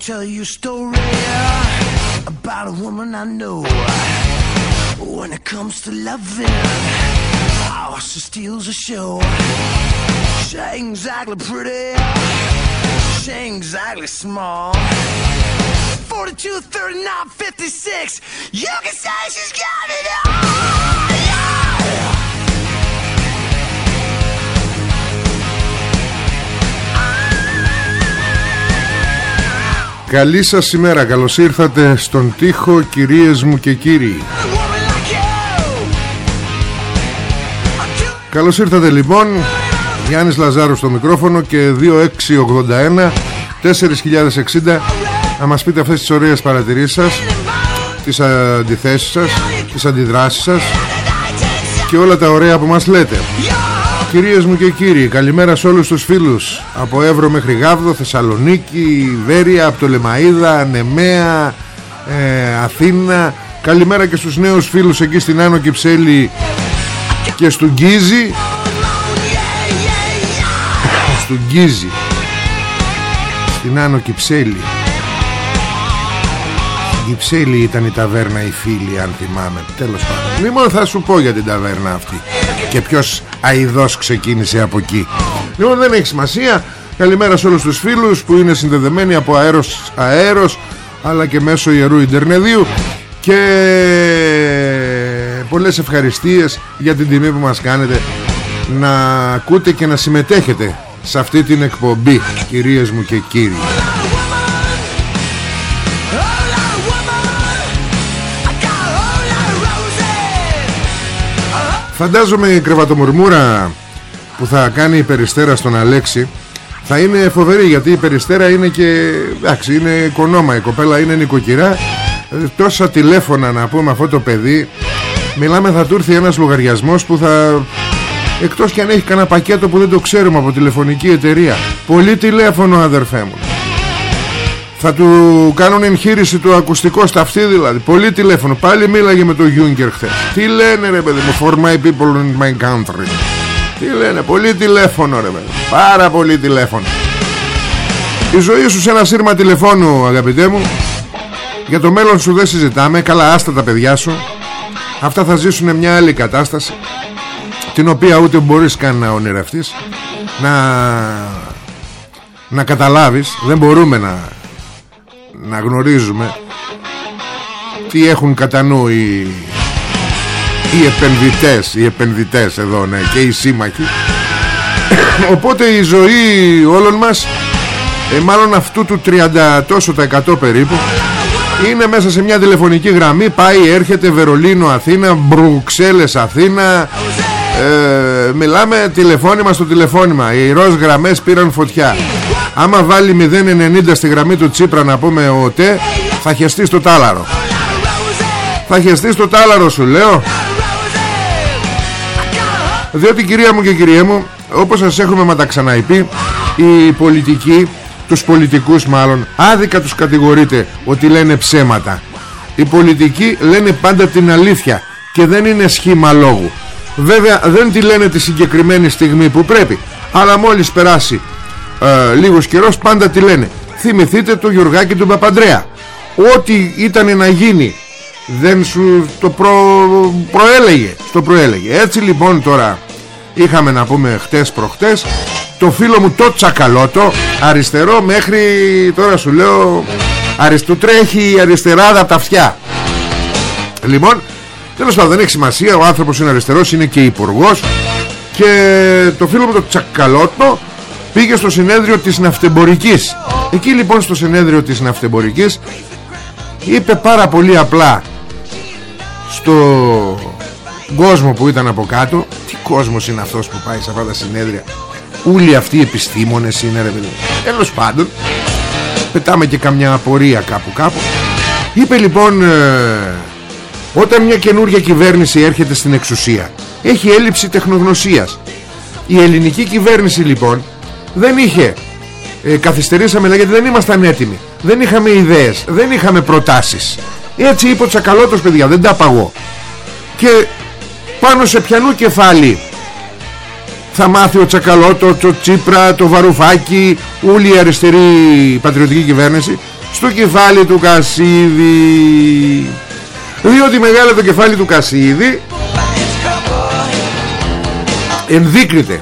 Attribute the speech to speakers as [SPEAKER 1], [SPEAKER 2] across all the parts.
[SPEAKER 1] Tell you a story uh, about a woman I know. When it comes to loving, oh, she steals a show. She ain't exactly pretty, she ain't exactly small. 42, 39, 56, you can say she's got it all.
[SPEAKER 2] Καλή σας ημέρα, καλώς ήρθατε στον τοίχο κυρίες μου και κύριοι.
[SPEAKER 1] A woman like you. I do
[SPEAKER 2] Καλώς ήρθατε λοιπόν, Γιάννης Λαζάρου στο μικρόφωνο και 2681 4060 να μας πείτε αυτές τις ωραίες παρατηρήσεις σας, τις αντιθέσεις σας, τις αντιδράσεις σας και όλα τα ωραία που μας λέτε. Κυρίες μου και κύριοι, καλημέρα σε όλους τους φίλους. Από Εύρο μέχρι Γάβδο, Θεσσαλονίκη, Βέρεια, από το Λεμαΐδα, Νεμαία, ε, Αθήνα. Καλημέρα και στους νέους φίλους εκεί στην Άνω Κυψέλη και στον Γκίζη. Στον Γκίζη. Στην Άνω Κυψέλη. Στην Κυψέλη ήταν η ταβέρνα οι φίλοι αν θυμάμαι. Τέλος πάντων. Λοιπόν θα σου πω για την ταβέρνα αυτή Και ποιος αηδός ξεκίνησε από εκεί. Λοιπόν δεν έχει σημασία. Καλημέρα σε όλους τους φίλους που είναι συνδεδεμένοι από αέρος αέρος αλλά και μέσω ιερού Ιντερνεδίου. Και πολλές ευχαριστίες για την τιμή που μας κάνετε να ακούτε και να συμμετέχετε σε αυτή την εκπομπή κυρίες μου και κύριοι Φαντάζομαι η κρεβατομουρμούρα που θα κάνει η Περιστέρα στον Αλέξη θα είναι φοβερή γιατί η Περιστέρα είναι και εντάξει είναι οικονόμα. Η κοπέλα είναι νοικοκυρά. Ε, τόσα τηλέφωνα να πούμε αυτό το παιδί. Μιλάμε θα του έρθει ένας λογαριασμός που θα εκτός και αν έχει κανένα πακέτο που δεν το ξέρουμε από τηλεφωνική εταιρεία. Πολύ τηλέφωνο αδερφέ μου θα του κάνουν εγχείρηση του ακουστικό στα αυτή δηλαδή. Πολύ τηλέφωνο. Πάλι μίλαγε με τον Γιούγκερ χθες. Τι λένε ρε παιδί μου For my people in my country. Τι λένε Πολύ τηλέφωνο ρε παιδί μου. Πάρα πολύ τηλέφωνο. Η ζωή σου σε ένα σύρμα τηλεφώνου αγαπητέ μου. Για το μέλλον σου δεν συζητάμε. Καλά άστα τα παιδιά σου. Αυτά θα ζήσουν μια άλλη κατάσταση Την οποία ούτε μπορείς καν να ονειρευτείς Να να καταλάβεις. Δεν μπορούμε να να γνωρίζουμε τι έχουν κατά νου οι, οι επενδυτές οι επενδυτές εδώ ναι και οι σύμμαχοι. Οπότε η ζωή όλων μας ε, μάλλον αυτού του 30 τόσο τα 100 περίπου είναι μέσα σε μια τηλεφωνική γραμμή πάει έρχεται Βερολίνο Αθήνα Μπρουξέλλες Αθήνα. Ε, μιλάμε τηλεφώνημα στο τηλεφώνημα. Οι ροζ γραμμές πήραν φωτιά άμα βάλει 0,90 στη γραμμή του Τσίπρα να πούμε ο ΤΕ θα χεστείς στο τάλαρο. Θα χεστείς στο τάλαρο σου λέω. Διότι κυρία μου και κυρία μου όπως σας έχουμε μεταξαναειπεί οι πολιτικοί τους πολιτικούς μάλλον άδικα τους κατηγορείτε ότι λένε ψέματα. Οι πολιτικοί λένε πάντα την αλήθεια και δεν είναι σχήμα λόγου. Βέβαια δεν τη λένε τη συγκεκριμένη στιγμή που πρέπει αλλά μόλις περάσει ε, λίγος καιρός πάντα τη λένε. Θυμηθείτε το Γιουργάκη του Παπαντρέα. Ό,τι ήταν να γίνει δεν σου το προ... προέλεγε στο προέλεγε. Έτσι λοιπόν τώρα είχαμε να πούμε χτες προχτές το φίλο μου το τσακαλώτο αριστερό μέχρι τώρα σου λέω αριστού τρέχει η αριστεράδα από τα αυτιά. Λοιπόν τέλος πάντων δεν έχει σημασία ο άνθρωπος είναι αριστερός είναι και υπουργός. και το φίλο μου το τσακαλώτο πήγε στο συνέδριο της ναυτεμπορικής. Εκεί λοιπόν στο συνέδριο της ναυτεμπορικής είπε πάρα πολύ απλά στο κόσμο που ήταν από κάτω τι κόσμος είναι αυτός που πάει σε αυτά τα συνέδρια; Όλοι αυτοί οι επιστήμονες είναι ρε παιδί τέλος πάντων πετάμε και καμιά απορία κάπου κάπου. Είπε λοιπόν ε, όταν μια καινούργια κυβέρνηση έρχεται στην εξουσία έχει έλλειψη τεχνογνωσίας η ελληνική κυβέρνηση λοιπόν δεν είχε. Ε, καθυστερήσαμε γιατί δεν ήμασταν έτοιμοι. Δεν είχαμε ιδέες δεν είχαμε προτάσεις. Έτσι είπε ο Τσακαλώτος παιδιά δεν τα παγώ. Και πάνω σε πιανού κεφάλι θα μάθει ο Τσακαλώτο, το Τσίπρα, το Βαρουφάκι όλη η αριστερή πατριωτική κυβέρνηση στο κεφάλι του Κασίδη. Διότι μεγάλο το κεφάλι του Κασίδη ενδείκνυται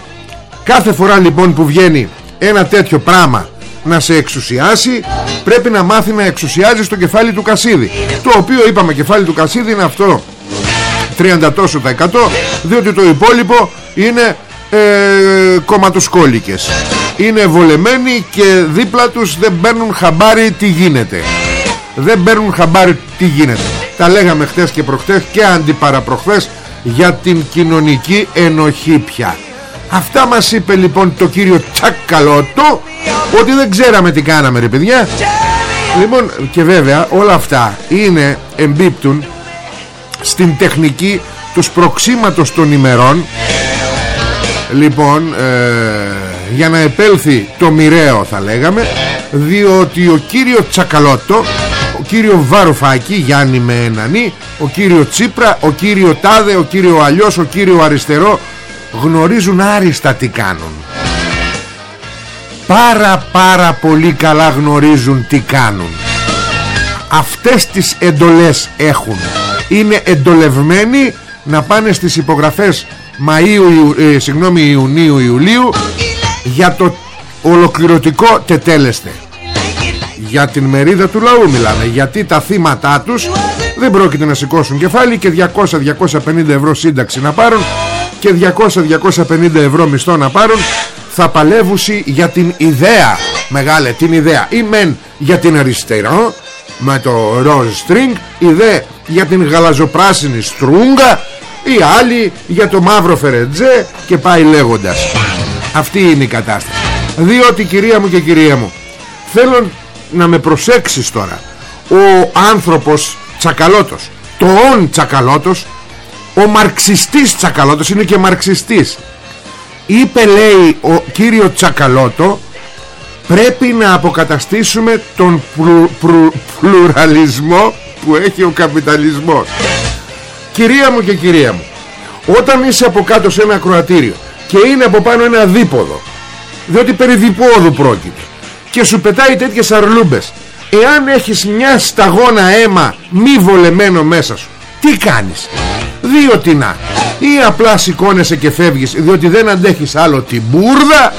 [SPEAKER 2] κάθε φορά λοιπόν που βγαίνει ένα τέτοιο πράγμα να σε εξουσιάσει πρέπει να μάθει να εξουσιάζει στο κεφάλι του Κασίδη. Το οποίο είπαμε κεφάλι του Κασίδη είναι αυτό. 30 τόσο τα 100 διότι το υπόλοιπο είναι ε, κομματοσκόλικες. Είναι βολεμένοι και δίπλα τους δεν παίρνουν χαμπάρι τι γίνεται. Δεν παίρνουν χαμπάρι τι γίνεται. Τα λέγαμε χτες και προχτές και αντιπαραπροχθές για την κοινωνική ενοχή πια Αυτά μας είπε λοιπόν το κύριο Τσακαλώτο Ότι δεν ξέραμε τι κάναμε ρε παιδιά. Λοιπόν και βέβαια όλα αυτά είναι εμπίπτουν στην τεχνική τους σπροξήματος των ημερών. Λοιπόν ε, για να επέλθει το μοιραίο θα λέγαμε διότι ο κύριο Τσακαλώτο ο κύριο Βαρουφάκη Γιάννη με έναν ο κύριο Τσίπρα ο κύριο Τάδε ο κύριο Αλλιώς ο κύριο Αριστερό γνωρίζουν άριστα τι κάνουν. Πάρα πάρα πολύ καλά γνωρίζουν τι κάνουν. Αυτές τις εντολές έχουν. Είναι εντολευμένοι να πάνε στις υπογραφές Μαΐου, ε, συγγνώμη, Ιουνίου, Ιουλίου για το ολοκληρωτικό τετέλεστε για την μερίδα του λαού μιλάμε γιατί τα θύματα τους δεν πρόκειται να σηκώσουν κεφάλι και 200-250 ευρώ σύνταξη να πάρουν και 200-250 ευρώ μισθό να πάρουν θα παλεύουσι για την ιδέα. Μεγάλε την ιδέα. Ή μεν για την αριστερά με το ροζ string ή δε για την γαλαζοπράσινη στρούγκα ή άλλοι για το μαύρο φερετζέ και πάει λέγοντας. Αυτή είναι η κατάσταση. Διότι κυρία μου και κυρία μου θέλω να με προσέξεις τώρα. Ο άνθρωπος τσακαλώτος το όν τσακαλώτος ο μαρξιστής τσακαλώτος είναι και μαρξιστής. Είπε λέει ο κύριο τσακαλώτο πρέπει να αποκαταστήσουμε τον πλουραλισμό που έχει ο καπιταλισμός. Κυρία μου και κυρία μου όταν είσαι από κάτω σε ένα ακροατήριο και είναι από πάνω ένα δίποδο διότι περί διπόδου πρόκειται και σου πετάει τέτοιες αρλούμπες εάν έχεις μια σταγόνα αίμα μη βολεμένο μέσα σου τι κάνεις; Δύο τεινά ή απλά σηκώνεσαι και φεύγεις διότι δεν αντέχεις άλλο την μπουρδα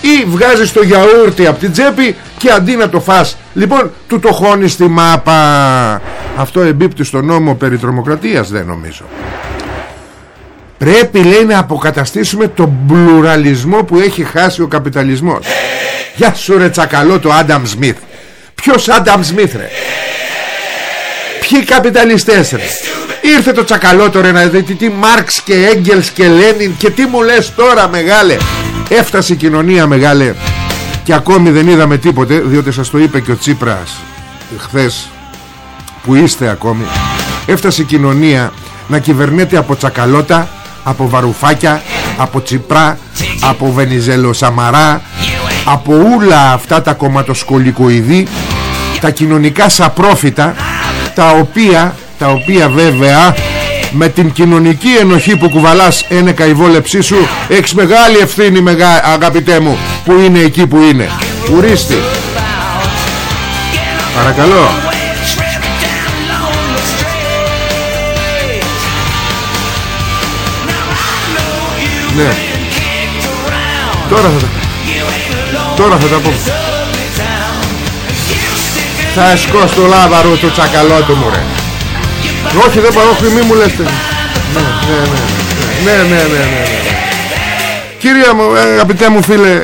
[SPEAKER 2] ή βγάζεις το γιαούρτι από την τσέπη και αντί να το φας. Λοιπόν του το χώνεις στη μάπα. Αυτό εμπίπτει στο νόμο περί τρομοκρατίας δεν νομίζω. Πρέπει λέει να αποκαταστήσουμε τον πλουραλισμό που έχει χάσει ο καπιταλισμός. Γεια σου ρε τσακαλό το Άνταμ Σμιθ. Ποιος Άνταμ Σμιθ ρε; Ποιοι καπιταλιστές ρε Ήρθε το τσακαλό τώρα να δει τι Μάρξ και Έγγελς και Λένιν και τι μου λες τώρα μεγάλε. Έφτασε η κοινωνία μεγάλε. Και ακόμη δεν είδαμε τίποτε διότι σας το είπε και ο Τσίπρας χθες που είστε ακόμη. Έφτασε η κοινωνία να κυβερνέται από τσακαλώτα από βαρουφάκια από τσιπρά από βενιζέλο σαμαρά από όλα αυτά τα κομματοσκολικοειδή τα κοινωνικά σαπρόφητα τα οποία, τα οποία βέβαια με την κοινωνική ενοχή που κουβαλάς ένα καϊβόλεψή σου έχεις μεγάλη ευθύνη μεγά, αγαπητέ μου που είναι εκεί που είναι. Πουρίστε. παρακαλώ. Ναι. Τώρα θα τα τώρα θα τα πω θα σκώ στο λάβαρο το τσακαλό του μου ρε. Όχι δεν πάω, όχι μη μου λες. Ναι, ναι, ναι, ναι, ναι, ναι, ναι. Κυρία μου, ε, αγαπητέ μου φίλε,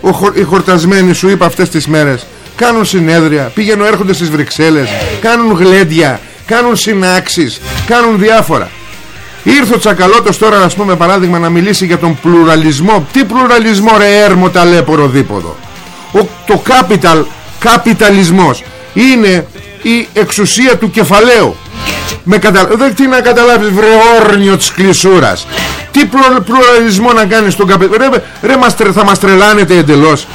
[SPEAKER 2] ο, χορ, οι χορτασμένοι σου είπα αυτές τις μέρες κάνουν συνέδρια, πήγαινουν έρχονται στις Βρυξέλλες, κάνουν γλέντια, κάνουν συνάξεις, κάνουν διάφορα. Ήρθε ο Τσακαλώτος τώρα ας πούμε παράδειγμα να μιλήσει για τον πλουραλισμό. Τι πλουραλισμό ρε έρμο ταλέπορο δίποδο. Ο, το capital, καπιταλισμός είναι η εξουσία του κεφαλαίου. Με κατα... Δεν τι να καταλάβεις βρε όρνιο της κλεισούρας. Τι πλουραλισμό να κάνεις στον καπιταλισμό. Ρε, ρε μας, θα μας τρελάνετε εντελώς.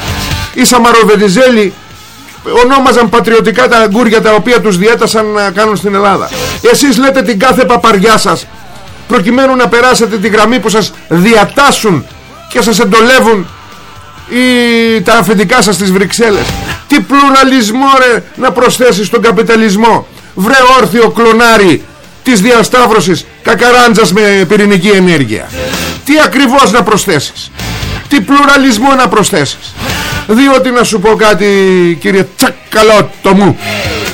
[SPEAKER 2] Οι Σαμαροβεντιζέλοι ονόμαζαν πατριωτικά τα αγκούρια τα οποία τους διέτασαν να κάνουν στην Ελλάδα. Εσείς λέτε την κάθε παπαριά σας προκειμένου να περάσετε τη γραμμή που σας διατάσσουν και σας εντολεύουν ή τα αφεντικά σας στις Βρυξέλλες. Τι πλουραλισμό ρε να προσθέσεις στον καπιταλισμό. Βρε όρθιο κλονάρι της διασταύρωσης κακαράντζας με πυρηνική ενέργεια. Τι ακριβώς να προσθέσεις. Τι πλουραλισμό να προσθέσεις. Διότι να σου πω κάτι κύριε Τσακαλώτο μου.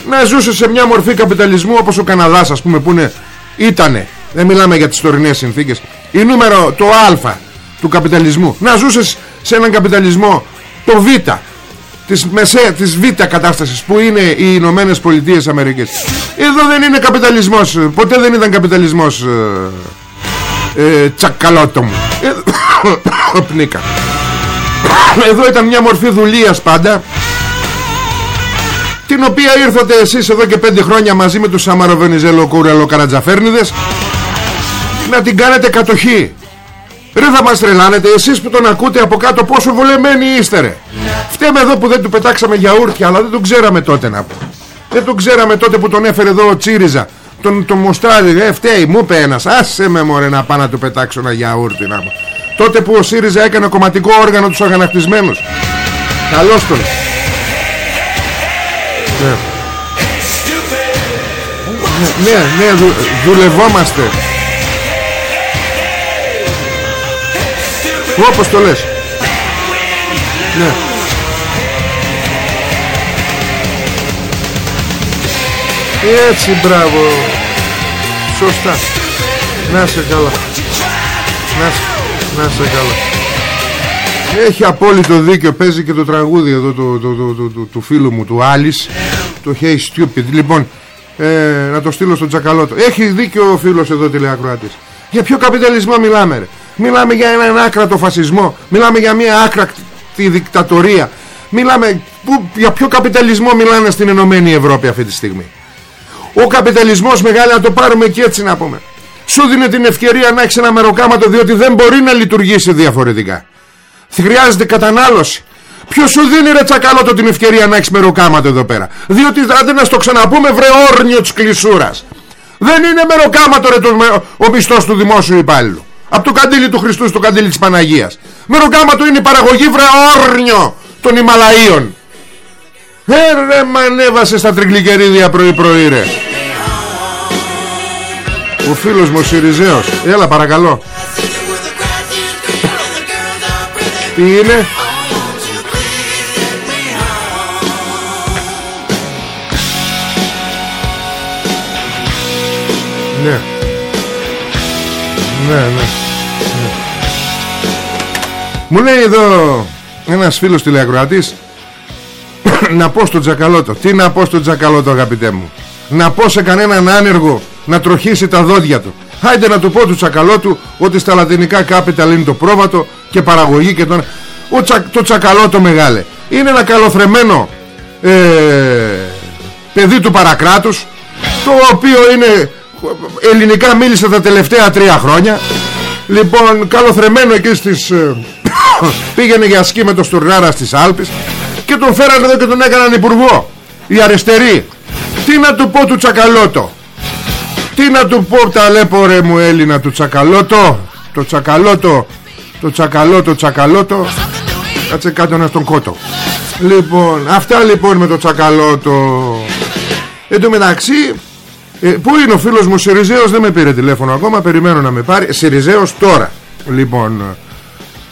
[SPEAKER 2] Να ζούσε σε μια μορφή καπιταλισμού όπως ο Καναδάς ας πούμε που είναι, ήτανε δεν μιλάμε για τις τωρινές συνθήκες η νούμερο το α του καπιταλισμού να ζούσες σε έναν καπιταλισμό το β της, μεσέ, της β κατάστασης που είναι οι Ηνωμένε Πολιτείες Αμερικής. Εδώ δεν είναι καπιταλισμός ποτέ δεν ήταν καπιταλισμός ε, ε, τσακαλώτο μου. Ε, πνίκα. Εδώ ήταν μια μορφή δουλείας πάντα την οποία ήρθατε εσείς εδώ και πέντε χρόνια μαζί με τους Σαμαροβενιζέλο Κούρελο Καρατζαφέρνιδες να την κάνετε κατοχή Ρε θα μας τρελάνετε εσείς που τον ακούτε από κάτω πόσο βολεμένοι είστε ρε Φταίμε εδώ που δεν του πετάξαμε γιαούρτια αλλά δεν τον ξέραμε τότε να πω. Δεν τον ξέραμε τότε που τον έφερε εδώ ο Τσίριζα. Τον, τον Μοστράδη ε φταίει μου είπε ένας Άσε με μωρέ να πάω να του πετάξω ένα γιαούρτι να πω Τότε που ο ΣΥΡΙΖΑ έκανε κομματικό όργανο τους αγανακτισμένους. Καλώς τον. Ναι. Ναι, ναι, ναι δου, δουλευόμαστε Όπως το λες. Ναι. Έτσι μπράβο. Σωστά. Να σε καλά. Να σε, να σε καλά. Έχει απόλυτο δίκιο. Παίζει και το τραγούδι εδώ το, το, το, του φίλου μου Του Άλης. Το Hey Stupid. Λοιπόν ε, να το στείλω στον Τσακαλώτο. Έχει δίκιο ο φίλος εδώ τηλεακροάτης. Για ποιο καπιταλισμό μιλάμε ρε; Μιλάμε για έναν άκρατο φασισμό. Μιλάμε για μια άκρατη δικτατορία. Μιλάμε που, Για ποιο καπιταλισμό μιλάνε στην Ενωμένη Ευρώπη αυτή τη στιγμή. Ο καπιταλισμός μεγάλη να το πάρουμε και έτσι να πούμε. Σου δίνει την ευκαιρία να έχεις ένα μεροκάματο Διότι δεν μπορεί να λειτουργήσει διαφορετικά. Χρειάζεται κατανάλωση. Ποιο σου δίνει ρε τσακαλώτο την ευκαιρία να έχεις μεροκάματο εδώ πέρα; Διότι δεν να στο ξαναπούμε βρε όρνιο της κλεισούρας. Δεν είναι μεροκάματο ρε το, ο μισθός του δημόσιου υπάλληλου από το καντήλι του Χριστού στο καντήλι της Παναγίας. Μεροκάμα του είναι η παραγωγή βρεόρνιο των Ιμαλαίων. Ε ρε μ' ανέβασε στα τριγλικερίδια πρωί πρωί ρε. Ο φίλος μου ο Σιριζέος. Έλα παρακαλώ. Τι είναι; Ναι ναι, ναι, ναι. Μου λέει εδώ ένας φίλος τηλεακροατής να πω στο Τζακαλώτο Τι να πω στο Τζακαλώτο αγαπητέ μου. Να πω σε κανέναν άνεργο να τροχίσει τα δόντια του. Χάιντε να του πω του Τσακαλώτου ότι στα λατινικά capital είναι το πρόβατο και παραγωγή και τον... Ο τσα... το Τσακαλώτο μεγάλε. Είναι ένα καλοθρεμένο ε... παιδί του παρακράτους το οποίο είναι ελληνικά μίλησε τα τελευταία τρία χρόνια. Λοιπόν καλοθρεμένο εκεί στις ε, πήγαινε για σκι με το Στουρνάρα στις Άλπεις και τον φέρανε εδώ και τον έκαναν υπουργό. Η αριστερή τι να του πω του Τσακαλώτο. Τι να του πω ταλέπορε μου Έλληνα του Τσακαλώτο. Το Τσακαλώτο το Τσακαλώτο Τσακαλώτο. Κάτσε κάτω να τον κότο. Λοιπόν αυτά λοιπόν με το Τσακαλώτο. Εν τω μεταξύ ε, πού είναι ο φίλος μου Σιριζέος δεν με πήρε τηλέφωνο ακόμα Περιμένω να με πάρει. Σιριζέος τώρα. Λοιπόν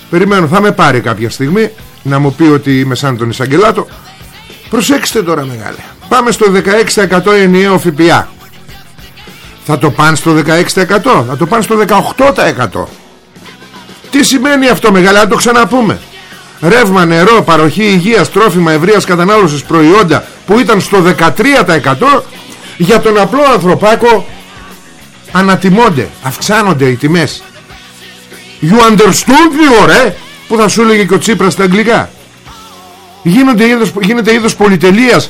[SPEAKER 2] Περιμένω θα με πάρει κάποια στιγμή Να μου πει ότι είμαι σαν τον Ισαγγελάτο Προσέξτε τώρα μεγάλε. Πάμε στο 16% ενιαίο ΦΠΑ Θα το πάνε στο 16% Θα το πάνε στο 18% Τι σημαίνει αυτό μεγάλε Να το ξαναπούμε. Ρεύμα, νερό, παροχή υγείας, τρόφιμα, ευρείας κατανάλωσης προϊόντα Που ήταν στο 13% Για τον απλό ανθρωπάκο Ανατιμώνται Αυξάνονται οι τιμές. You understood me ωραία Που θα σου έλεγε και ο Τσίπρας στα αγγλικά. Γίνονται είδος, Γίνεται είδος πολυτελείας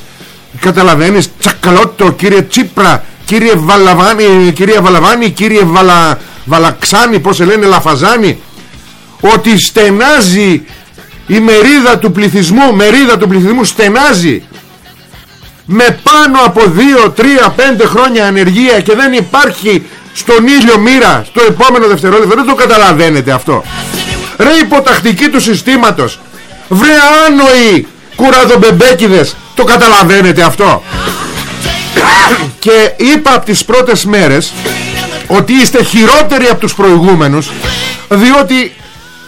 [SPEAKER 2] Καταλαβαίνεις Τσακαλώτο κύριε Τσίπρα Κύριε Βαλαβάνη Κύριε Βαλαβάνη Κύριε Βαλα, Βαλαξάνη Πως λένε Λαφαζάνη Ότι στενάζει η μερίδα του πληθυσμού Μερίδα του πληθυσμού στενάζει με πάνω από 2, 3, 5 χρόνια ανεργία και δεν υπάρχει στον ήλιο μοίρα στο επόμενο δευτερόλεπτο δεν το καταλαβαίνετε αυτό. Ρε υποτακτική του συστήματος. Βρε άνοοι κουραδομπεμπέκιδες. Το καταλαβαίνετε αυτό. Και είπα από τις πρώτες μέρες ότι είστε χειρότεροι από τους προηγούμενους διότι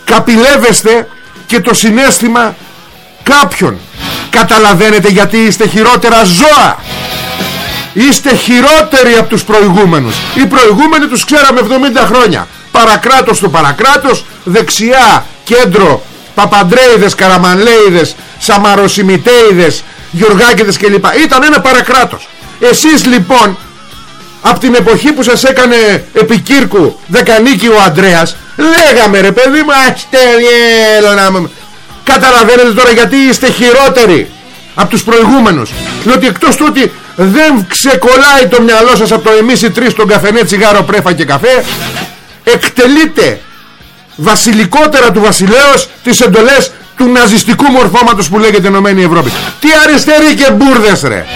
[SPEAKER 2] καπηλεύεστε και το συνέστημα κάποιον. Καταλαβαίνετε γιατί είστε χειρότερα ζώα. Είστε χειρότεροι από τους προηγούμενους. Οι προηγούμενοι τους ξέραμε 70 χρόνια. Παρακράτος του παρακράτος Δεξιά κέντρο Παπαντρέιδες, Καραμανλέιδες Σαμαροσιμιτέιδες Γιουργάκηδες κλπ. Ήταν ένα παρακράτος. Εσείς λοιπόν από την εποχή που σας έκανε επικύρκου Δεκανίκη ο Αντρέας Λέγαμε ρε παιδί μου να... Καταλαβαίνετε τώρα γιατί είστε χειρότεροι Από τους προηγούμενους. Διότι εκτός του ότι δεν ξεκολλάει το μυαλό σας από το εμείς οι τρεις τον καφενέ τσιγάρο πρέφα και καφέ εκτελείτε βασιλικότερα του βασιλέως τις εντολές του ναζιστικού μορφώματος που λέγεται Ενωμένη Ευρώπη. Τι αριστεροί και μπουρδες ρε.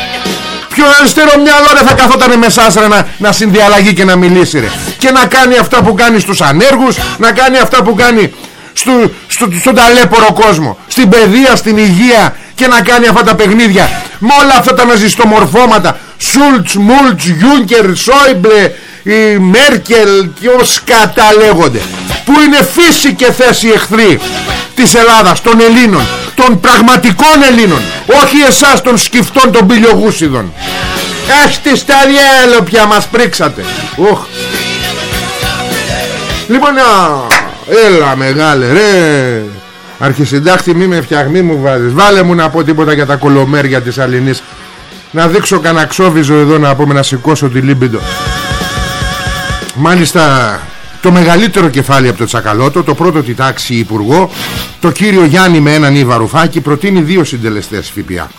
[SPEAKER 2] Ποιο αριστερό μυαλό ρε θα καθόταν με εσάς ρε να, να συνδιαλλαγεί και να μιλήσει ρε. Και να κάνει αυτά που κάνει στους ανέργους Να κάνει αυτά που κάνει στο, στο, στον ταλέπορο κόσμο Στην παιδεία, στην υγεία Και να κάνει αυτά τα παιχνίδια. Με όλα αυτά τα ναζιστομορφώματα Σούλτς, Μούλτς, Γιούνκερ, Σόιμπλε η Μέρκελ και ως καταλέγονται που είναι φύση και θέση εχθροί της Ελλάδας, των Ελλήνων των πραγματικών Ελλήνων όχι εσάς των σκυφτών των πιλιογούσιδων Έχετε στα διέλο πια μας πρίξατε. Οχ. Λοιπόν Έλα μεγάλε ρε. Αρχισυντάχτη μη με φτιαγμή μου βάζεις. Βάλε μου να πω τίποτα για τα κολομέρια της Αλληνής. Να δείξω κανένα ξόβιζο εδώ να πούμε να σηκώσω τη λίμπιντο. Μάλιστα το μεγαλύτερο κεφάλι από το Τσακαλώτο Το πρώτο τη τάξη υπουργό Το κύριο Γιάννη με έναν Ιβαρουφάκη Προτείνει δύο συντελεστές ΦΠΑ.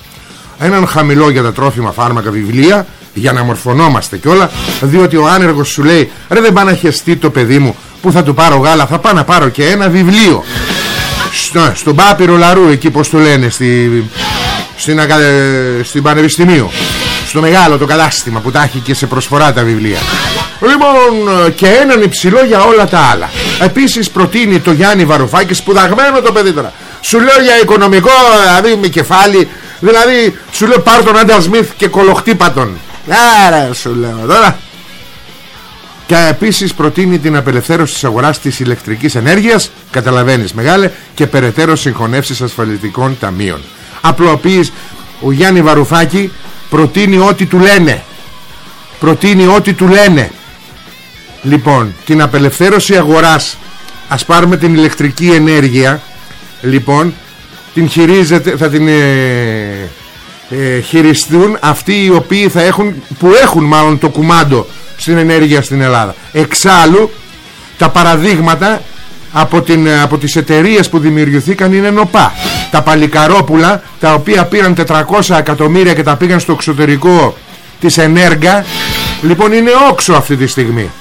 [SPEAKER 2] Έναν χαμηλό για τα τρόφιμα φάρμακα βιβλία Για να μορφωνόμαστε κιόλα Διότι ο άνεργος σου λέει Ρε δεν πάει να χεστεί το παιδί μου Που θα του πάρω γάλα Θα πάω να πάρω και ένα βιβλίο. Στο, Στον Πάπυρο Λαρού εκεί πως το λένε στη, στην, στην Πανεπιστημίου. Στο μεγάλο το κατάστημα Που τα έχει και σε προσφορά τα βιβλία. Λοιπόν και έναν υψηλό για όλα τα άλλα. Επίσης προτείνει το Γιάννη Βαρουφάκη Σπουδαγμένο το παιδί τώρα. Σου λέω για οικονομικό δηλαδή με κεφάλι Δηλαδή σου λέω πάρ τον Άντα Σμιθ και κολοχτύπατον Άρα σου λέω τώρα και επίσης προτείνει την απελευθέρωση της αγοράς της ηλεκτρικής ενέργειας Καταλαβαίνεις μεγάλε Και περαιτέρω συγχωνεύσεις ασφαλιστικών ταμείων. Απλοποίης Ο Γιάννη Βαρουφάκη προτείνει ό,τι του λένε. Προτείνει ό,τι του λένε. Λοιπόν την απελευθέρωση αγοράς Ας πάρουμε την ηλεκτρική ενέργεια Λοιπόν την χειρίζεται, θα την ε, ε, χειριστούν αυτοί οι οποίοι θα έχουν, που έχουν μάλλον το κουμάντο στην ενέργεια στην Ελλάδα. Εξάλλου τα παραδείγματα από, την, από τις εταιρείες που δημιουργηθήκαν είναι νοπά. Τα παλικαρόπουλα τα οποία πήραν 400 εκατομμύρια και τα πήγαν στο εξωτερικό της ενέργα λοιπόν είναι όξο αυτή τη στιγμή.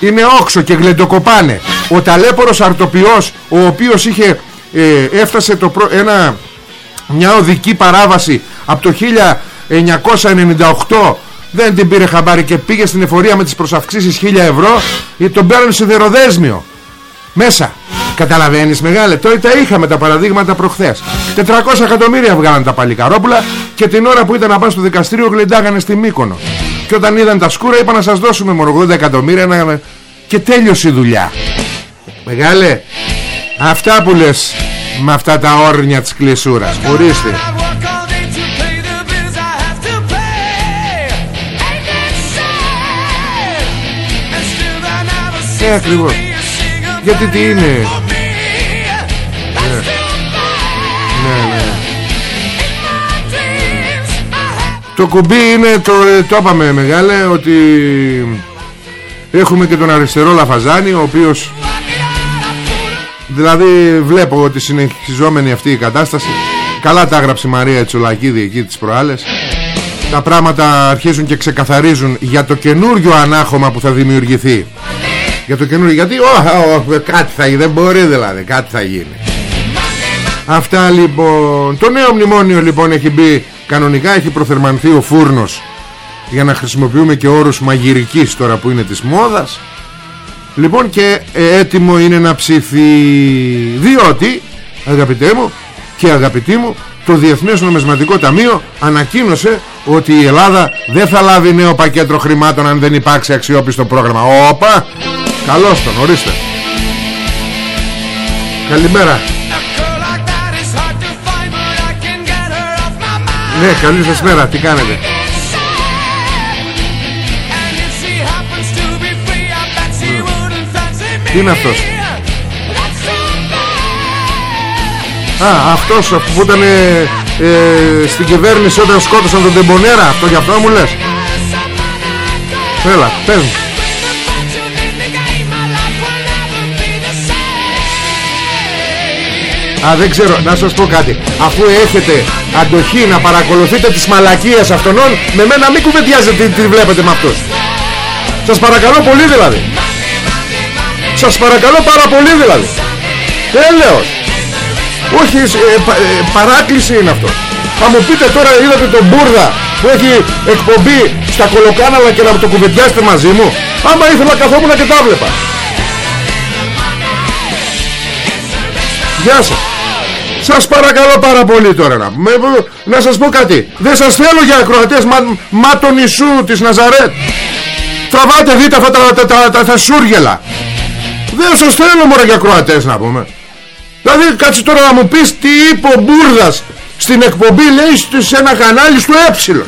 [SPEAKER 2] Είναι όξο και γλεντοκοπάνε. Ο ταλέπορος αρτοπιός ο οποίος είχε ε, έφτασε το ένα, μια οδική παράβαση από το 1998 δεν την πήρε χαμπάρι και πήγε στην εφορία με τις προσαυξήσεις 1000 ευρώ ή τον παίρνουν σιδεροδέσμιο μέσα. Καταλαβαίνεις μεγάλε τώρα τα είχαμε τα παραδείγματα προχθές. 400 εκατομμύρια βγάλαν τα παλικαρόπουλα και την ώρα που ήταν να πάνε στο δικαστήριο γλεντάγανε στη Μύκονο. Και όταν είδαν τα σκούρα είπαν να σας δώσουμε μόνο 80 εκατομμύρια και τέλειωσε η δουλειά. Μεγάλε Αυτά που λες Με αυτά τα όρνια της κλεισούρας Ορίστε Ε, ακριβώς. Γιατί τι είναι; Ναι. Ναι, ναι. Το κουμπί είναι, το, το είπαμε μεγάλε, ότι έχουμε και τον αριστερό Λαφαζάνη, ο οποίος Δηλαδή βλέπω ότι συνεχιζόμενη αυτή η κατάσταση Καλά τα έγραψε η Μαρία Τσουλακίδη εκεί τις προάλλες Τα πράγματα αρχίζουν και ξεκαθαρίζουν για το καινούριο ανάχωμα που θα δημιουργηθεί Για το καινούριο Γιατί κάτι θα γίνει Δεν μπορεί δηλαδή κάτι θα γίνει Αυτά λοιπόν Το νέο μνημόνιο λοιπόν έχει μπει Κανονικά έχει προθερμανθεί ο φούρνος Για να χρησιμοποιούμε και όρους μαγειρικής Τώρα που είναι της μόδας Λοιπόν και ε, έτοιμο είναι να ψηθεί Διότι αγαπητέ μου και αγαπητοί μου Το Διεθνές Νομισματικό Ταμείο ανακοίνωσε ότι η Ελλάδα δεν θα λάβει νέο πακέτο χρημάτων αν δεν υπάρξει αξιόπιστο πρόγραμμα. Όπα! Καλώς τον, ορίστε. Καλημέρα. Ναι, καλή σας μέρα. Τι κάνετε; Τι είναι αυτός; Α, αυτός που ήταν ε, ε, στην κυβέρνηση όταν σκότωσαν τον Τεμπονέρα Αυτό γι' αυτό μου λες Έλα, πες μου Α, δεν ξέρω, να σας πω κάτι. Αφού έχετε αντοχή να παρακολουθείτε τις μαλακίες αυτών Με μένα μην κουβεντιάζετε τι, τι βλέπετε με αυτούς. Σας παρακαλώ πολύ δηλαδή. Σας παρακαλώ πάρα πολύ δηλαδή. Τέλεος Όχι ε, ε, παράκληση είναι αυτό. Θα μου πείτε τώρα είδατε τον Μπούρδα Που έχει εκπομπή στα κολοκάναλα Και να το κουβεντιάσετε μαζί μου; Άμα ήθελα καθόμουν και τα βλέπα. Γεια σας σας παρακαλώ πάρα πολύ τώρα να, με, να σας πω κάτι. Δεν σας θέλω για ακροατές μα, μα τον Ιησού της Ναζαρέτ. Τραβάτε δείτε αυτά τα, τα, τα, τα, τα σούργελα. Δεν σας θέλω μωρέ για Κροατές να πούμε. Δηλαδή κάτσε τώρα να μου πεις τι είπε ο Μπούρδας Στην εκπομπή λέει σε ένα κανάλι στο ε.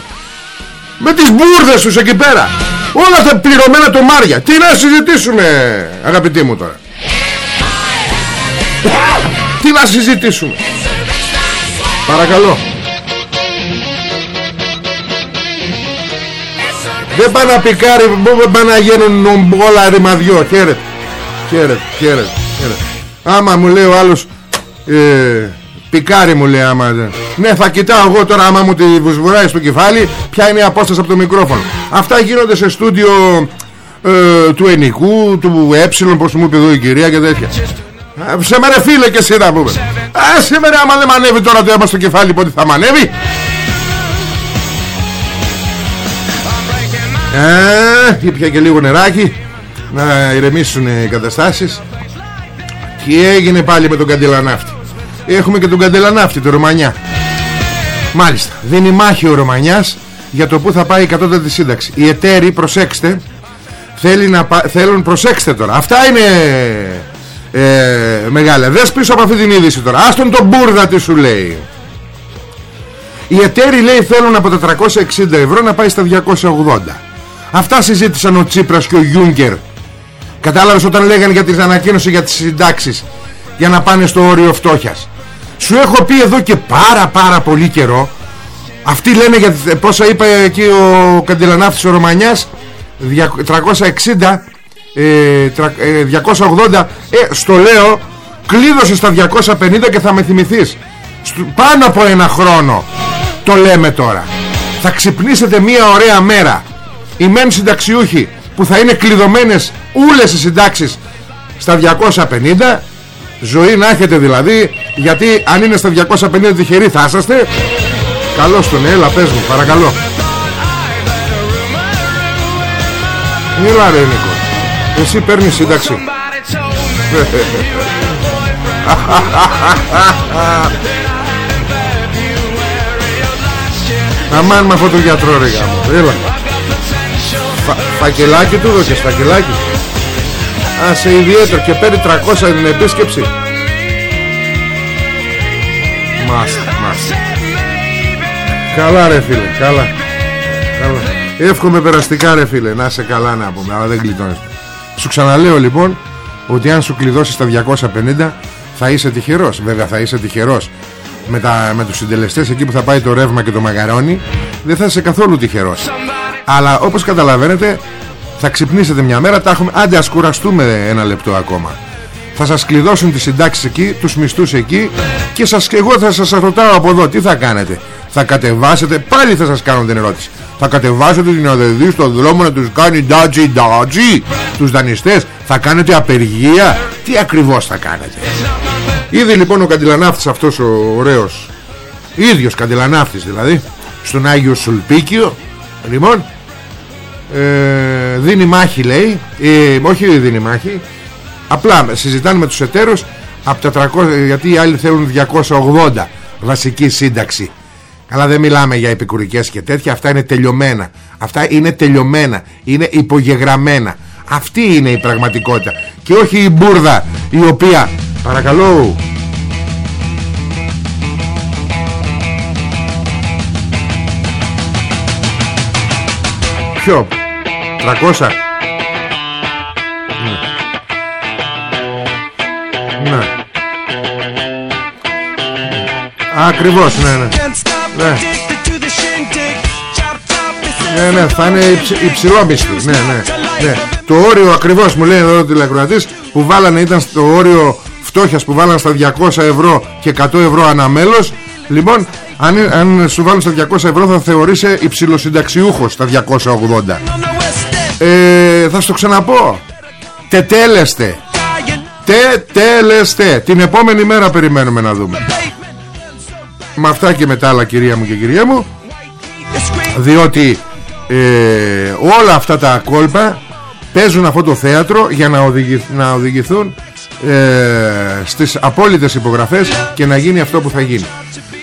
[SPEAKER 2] Με τις μπουρδες τους εκεί πέρα. Όλα τα πληρωμένα το Μάρια. Τι να συζητήσουμε αγαπητοί μου τώρα Τι να συζητήσουμε. Παρακαλώ. Δεν πάνε να πικάρει Πάνε να γίνουν όλα ρημαδιό. Χαίρετε Χαίρετε, χαίρετε, χαίρετε. Άμα μου λέει ο άλλος ε, Πικάρι μου λέει άμα Ναι θα κοιτάω εγώ τώρα άμα μου τη βουσβουράει στο κεφάλι Ποια είναι η απόσταση από το μικρόφωνο. Αυτά γίνονται σε στούντιο ε, Του ενικού, του ε Πως μου είπε εδώ η κυρία και τέτοια Σε μέρα φίλε και εσύ να πούμε. Α, σήμερα άμα δεν μανεύει τώρα το αίμα στο κεφάλι Πότε θα μανεύει; Ε, ήπια και λίγο νεράκι να ηρεμήσουν οι καταστάσεις. Και έγινε πάλι με τον Καντελανάφτη. Έχουμε και τον Καντελανάφτη το Ρωμανιά. Μάλιστα δίνει μάχη ο Ρωμανιάς για το που θα πάει η κατώτατη σύνταξη. Οι εταίροι προσέξτε θέλει να θέλουν προσέξτε τώρα αυτά είναι ε, μεγάλα δες πίσω από αυτή την είδηση τώρα. Άστον τον μπουρδα τι σου λέει. Οι εταίροι λέει θέλουν από τα 360 ευρώ να πάει στα 280 Αυτά συζήτησαν ο Τσίπρας και ο Γιούγκερ. Κατάλαβες όταν λέγανε για την ανακοίνωση για τις συντάξεις Για να πάνε στο όριο φτώχειας. Σου έχω πει εδώ και πάρα πάρα πολύ καιρό Αυτοί λένε για πόσα είπε εκεί ο Καντιλανάφτης ο Ρωμανιάς 360 ε, 280 ε, στο λέω κλείδωσες στα 250 και θα με θυμηθείς. Πάνω από ένα χρόνο το λέμε τώρα. Θα ξυπνήσετε μία ωραία μέρα. Οι μεν συνταξιούχοι που θα είναι κλειδωμένες όλες οι συντάξεις στα 250 ζωή να έχετε δηλαδή γιατί αν είναι στα 250 τυχεροί θα είσαστε. Καλώς τον έλα πες μου παρακαλώ. Μιλά ρε Νίκο Εσύ παίρνεις σύνταξη Αμάν με αυτό το γιατρό ρε γάμο Έλα Φα, Φακελάκι του δώκες Φακελάκι Α, σε ιδιαίτερο και παίρνει 300 την επίσκεψη. Μάστε, μάστε. Καλά ρε φίλε, καλά. καλά. Εύχομαι περαστικά ρε φίλε, να σε καλά να πούμε, αλλά δεν γλιτώνεις. Σου ξαναλέω λοιπόν ότι αν σου κλειδώσεις τα 250 θα είσαι τυχερός. Βέβαια θα είσαι τυχερός με, τα, με τους συντελεστές εκεί που θα πάει το ρεύμα και το μαγαρόνι δεν θα είσαι καθόλου τυχερός. Αλλά όπως καταλαβαίνετε θα ξυπνήσετε μια μέρα, τα έχουμε, άντε ας κουραστούμε ένα λεπτό ακόμα. Θα σας κλειδώσουν τις συντάξεις εκεί, τους μισθούς εκεί και σας, και εγώ θα σας ρωτάω από εδώ τι θα κάνετε; Θα κατεβάσετε, πάλι θα σας κάνω την ερώτηση. Θα κατεβάσετε την οδεδή στον δρόμο να τους κάνει ντάτζι ντάτζι τους δανειστές. Θα κάνετε απεργία. Τι ακριβώς θα κάνετε. Ήδη λοιπόν ο καντιλανάφτης αυτός ο ωραίος, ίδιος καντιλανάφτης δηλαδή, στον Άγιο Σουλπίκιο, λοιπόν, ε, δίνει μάχη λέει, ε, όχι δίνει μάχη, απλά συζητάνε με τους εταίρους από τα 300, γιατί οι άλλοι θέλουν 280 βασική σύνταξη. Αλλά δεν μιλάμε για επικουρικές και τέτοια Αυτά είναι τελειωμένα. Αυτά είναι τελειωμένα Είναι υπογεγραμμένα. Αυτή είναι η πραγματικότητα. Και όχι η μπουρδα η οποία Παρακαλώ. Ποιο 300 Ναι. Ναι. Ακριβώς ναι ναι ναι. Ναι, ναι, θα είναι υψη, υψηλόμιστη. Ναι, ναι, ναι. Το όριο ακριβώς μου λέει εδώ ο τηλεκροατής που βάλανε ήταν στο όριο φτώχειας που βάλανε στα 200 ευρώ και 100 ευρώ αναμέλος. Λοιπόν, αν, αν σου βάλουν στα 200 ευρώ θα θεωρείσαι υψηλοσυνταξιούχος στα 280. Ε, θα στο ξαναπώ. Τετέλεστε. Τετέλεστε. Την επόμενη μέρα περιμένουμε να δούμε με αυτά και μετά άλλα κυρία μου και κυρία μου. Διότι ε, όλα αυτά τα κόλπα παίζουν αυτό το θέατρο για να, να οδηγηθούν ε, στις απόλυτες υπογραφές και να γίνει αυτό που θα γίνει.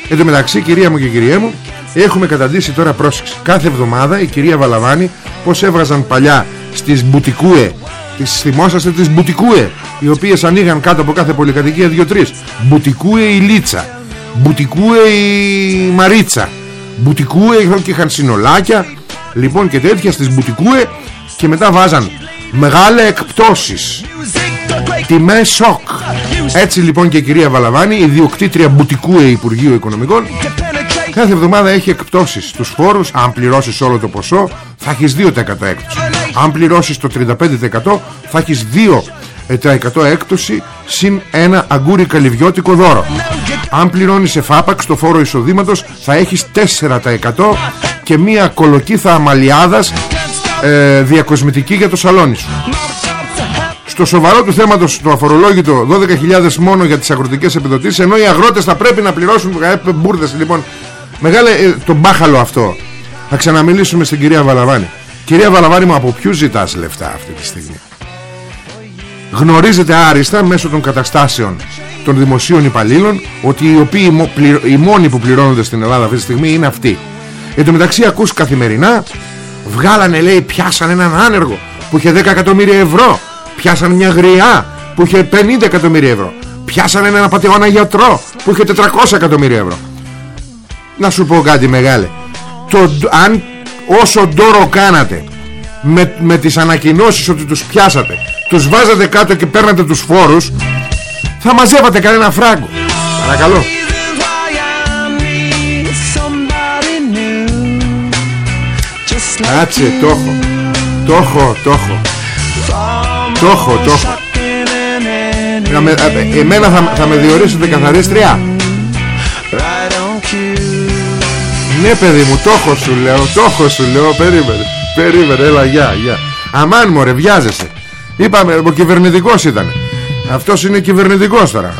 [SPEAKER 2] Εν τω μεταξύ κυρία μου και κυρία μου έχουμε καταντήσει τώρα πρόσεξη. Κάθε εβδομάδα η κυρία Βαλαβάνη πως έβγαζαν παλιά στις μπουτικούε τις θυμόσαστε τις μπουτικούε οι οποίες ανοίγαν κάτω από κάθε πολυκατοικία 2-3 μπουτικούε η Λίτσα Μπουτικούε η Μαρίτσα. Μπουτικούε και είχαν συνολάκια Λοιπόν και τέτοια στις μπουτικούε Και μετά βάζαν Μεγάλες εκπτώσεις. Τιμές σοκ. Έτσι λοιπόν και η κυρία Βαλαβάνη Η διοκτήτρια μπουτικούε Υπουργείου Οικονομικών Κάθε εβδομάδα έχει εκπτώσεις στους φόρους. Αν πληρώσεις όλο το ποσό Θα έχεις 2% έκπτωση. Αν πληρώσεις το 35% Θα έχεις 2% έκπτωση Συν ένα αγκούρι καλυβιώτικο δώρο αν πληρώνεις εφάπαξ το φόρο εισοδήματος θα έχεις 4% και μία κολοκύθα αμαλιάδας ε, διακοσμητική για το σαλόνι σου. Στο σοβαρό του θέματος το αφορολόγητο 12.000 μόνο για τις αγροτικές επιδοτήσεις ενώ οι αγρότες θα πρέπει να πληρώσουν ε, μπουρδες. Λοιπόν μεγάλε ε, το μπάχαλο αυτό. Θα ξαναμιλήσουμε στην κυρία Βαλαβάνη. Κυρία Βαλαβάνη μου από ποιους ζητάς λεφτά αυτή τη στιγμή; Γνωρίζετε άριστα μέσω των καταστάσεων των δημοσίων υπαλλήλων ότι οι, οποίοι, οι μόνοι που πληρώνονται στην Ελλάδα αυτή τη στιγμή είναι αυτοί. Εν τω μεταξύ ακούς καθημερινά βγάλανε λέει πιάσαν έναν άνεργο που είχε 10 εκατομμύρια ευρώ πιάσαν μια γριά που είχε 50 εκατομμύρια ευρώ πιάσαν έναν απαταιώνα γιατρό που είχε 400 εκατομμύρια ευρώ να σου πω κάτι μεγάλε το, αν όσο ντόρο κάνατε με, με τις ανακοινώσεις ότι τους πιάσατε τους βάζατε κάτω και παίρνατε τους φόρους. Θα μαζεύατε κανένα φράγκο. Παρακαλώ. Κάτσε το έχω. Το έχω το έχω. Το έχω το έχω. Εμένα θα, θα με διορίσετε καθαρίστρια; Ναι παιδί μου το έχω σου λέω Το έχω σου λέω. Περίμενε Περίμενε. Έλα γεια γεια. Αμάν μωρέ βιάζεσαι Είπαμε ο κυβερνητικός ήταν. Αυτός είναι κυβερνητικός τώρα.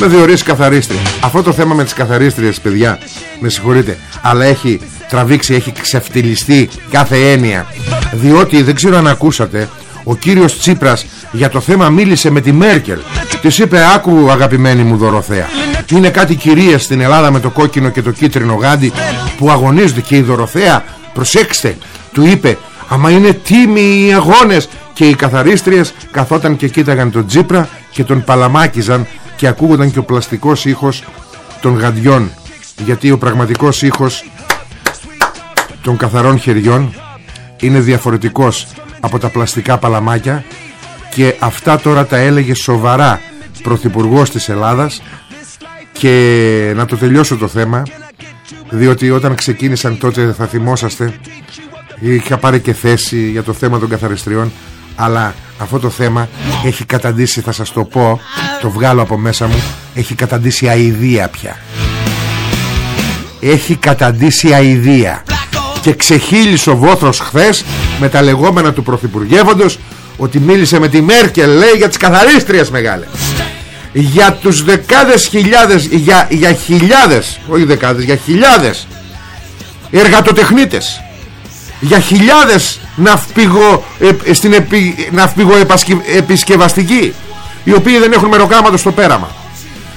[SPEAKER 2] Με διορίσει καθαρίστρια Αυτό το θέμα με τις καθαρίστριες παιδιά Με συγχωρείτε Αλλά έχει τραβήξει, έχει ξεφτυλιστεί κάθε έννοια. Διότι δεν ξέρω αν ακούσατε Ο κύριος Τσίπρας για το θέμα μίλησε με τη Μέρκελ. Της είπε άκου αγαπημένη μου Δωροθέα Είναι κάτι κυρίες στην Ελλάδα με το κόκκινο και το κίτρινο γάντι Που αγωνίζονται και η Δωροθέα Προσέξτε Του είπε Άμα είναι τίμοι οι αγώνες. Και οι καθαρίστριες καθόταν και κοίταγαν τον Τζίπρα Και τον παλαμάκιζαν Και ακούγονταν και ο πλαστικός ήχος των γαντιών. Γιατί ο πραγματικός ήχος των καθαρών χεριών Είναι διαφορετικός από τα πλαστικά παλαμάκια. Και αυτά τώρα τα έλεγε σοβαρά Πρωθυπουργός της Ελλάδας. Και να το τελειώσω το θέμα Διότι όταν ξεκίνησαν τότε θα θυμόσαστε Είχα πάρει και θέση για το θέμα των καθαριστριών Αλλά αυτό το θέμα έχει καταντήσει Θα σας το πω Το βγάλω από μέσα μου Έχει καταντήσει αηδία πια. Έχει καταντήσει αηδία. Και ξεχύλισε ο Βόθρος χθες Με τα λεγόμενα του Πρωθυπουργεύοντος Ότι μίλησε με τη Μέρκελ Λέει για τις καθαρίστριες μεγάλε. Για τους δεκάδες χιλιάδες για, για χιλιάδες όχι δεκάδες για χιλιάδες εργατοτεχνίτες για χιλιάδες ναυπηγο, ε, στην επι, επισκευαστική οι οποίοι δεν έχουν μεροκάματο στο πέραμα.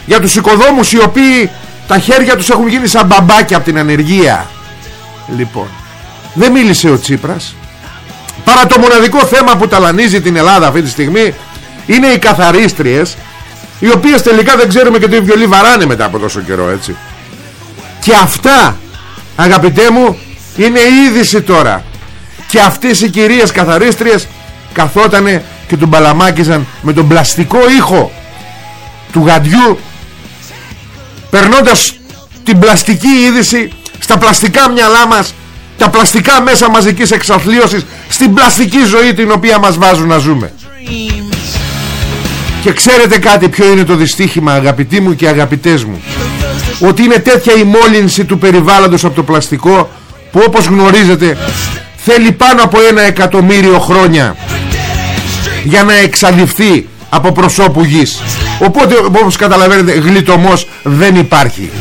[SPEAKER 2] Για τους οικοδόμους οι οποίοι τα χέρια τους έχουν γίνει σαν μπαμπάκια από την ανεργία. Λοιπόν δεν μίλησε ο Τσίπρας. Παρά το μοναδικό θέμα που ταλανίζει την Ελλάδα αυτή τη στιγμή είναι οι καθαρίστριες οι οποίες τελικά δεν ξέρουμε και τι βιολί βαράνε μετά από τόσο καιρό έτσι. Και αυτά αγαπητέ μου είναι είδηση τώρα. Και αυτές οι κυρίες καθαρίστριες καθότανε και τον παλαμάκιζαν με τον πλαστικό ήχο του γαντιού περνώντας την πλαστική είδηση στα πλαστικά μυαλά μας τα πλαστικά μέσα μαζικής εξαθλίωσης στην πλαστική ζωή την οποία μας βάζουν να ζούμε. Και ξέρετε κάτι ποιο είναι το δυστύχημα αγαπητοί μου και αγαπητές μου; Ότι είναι τέτοια η μόλυνση του περιβάλλοντος από το πλαστικό Που όπως γνωρίζετε θέλει πάνω από ένα εκατομμύριο χρόνια Για να εξαλειφθεί από προσώπου γης. Οπότε όπως καταλαβαίνετε γλιτωμός δεν υπάρχει.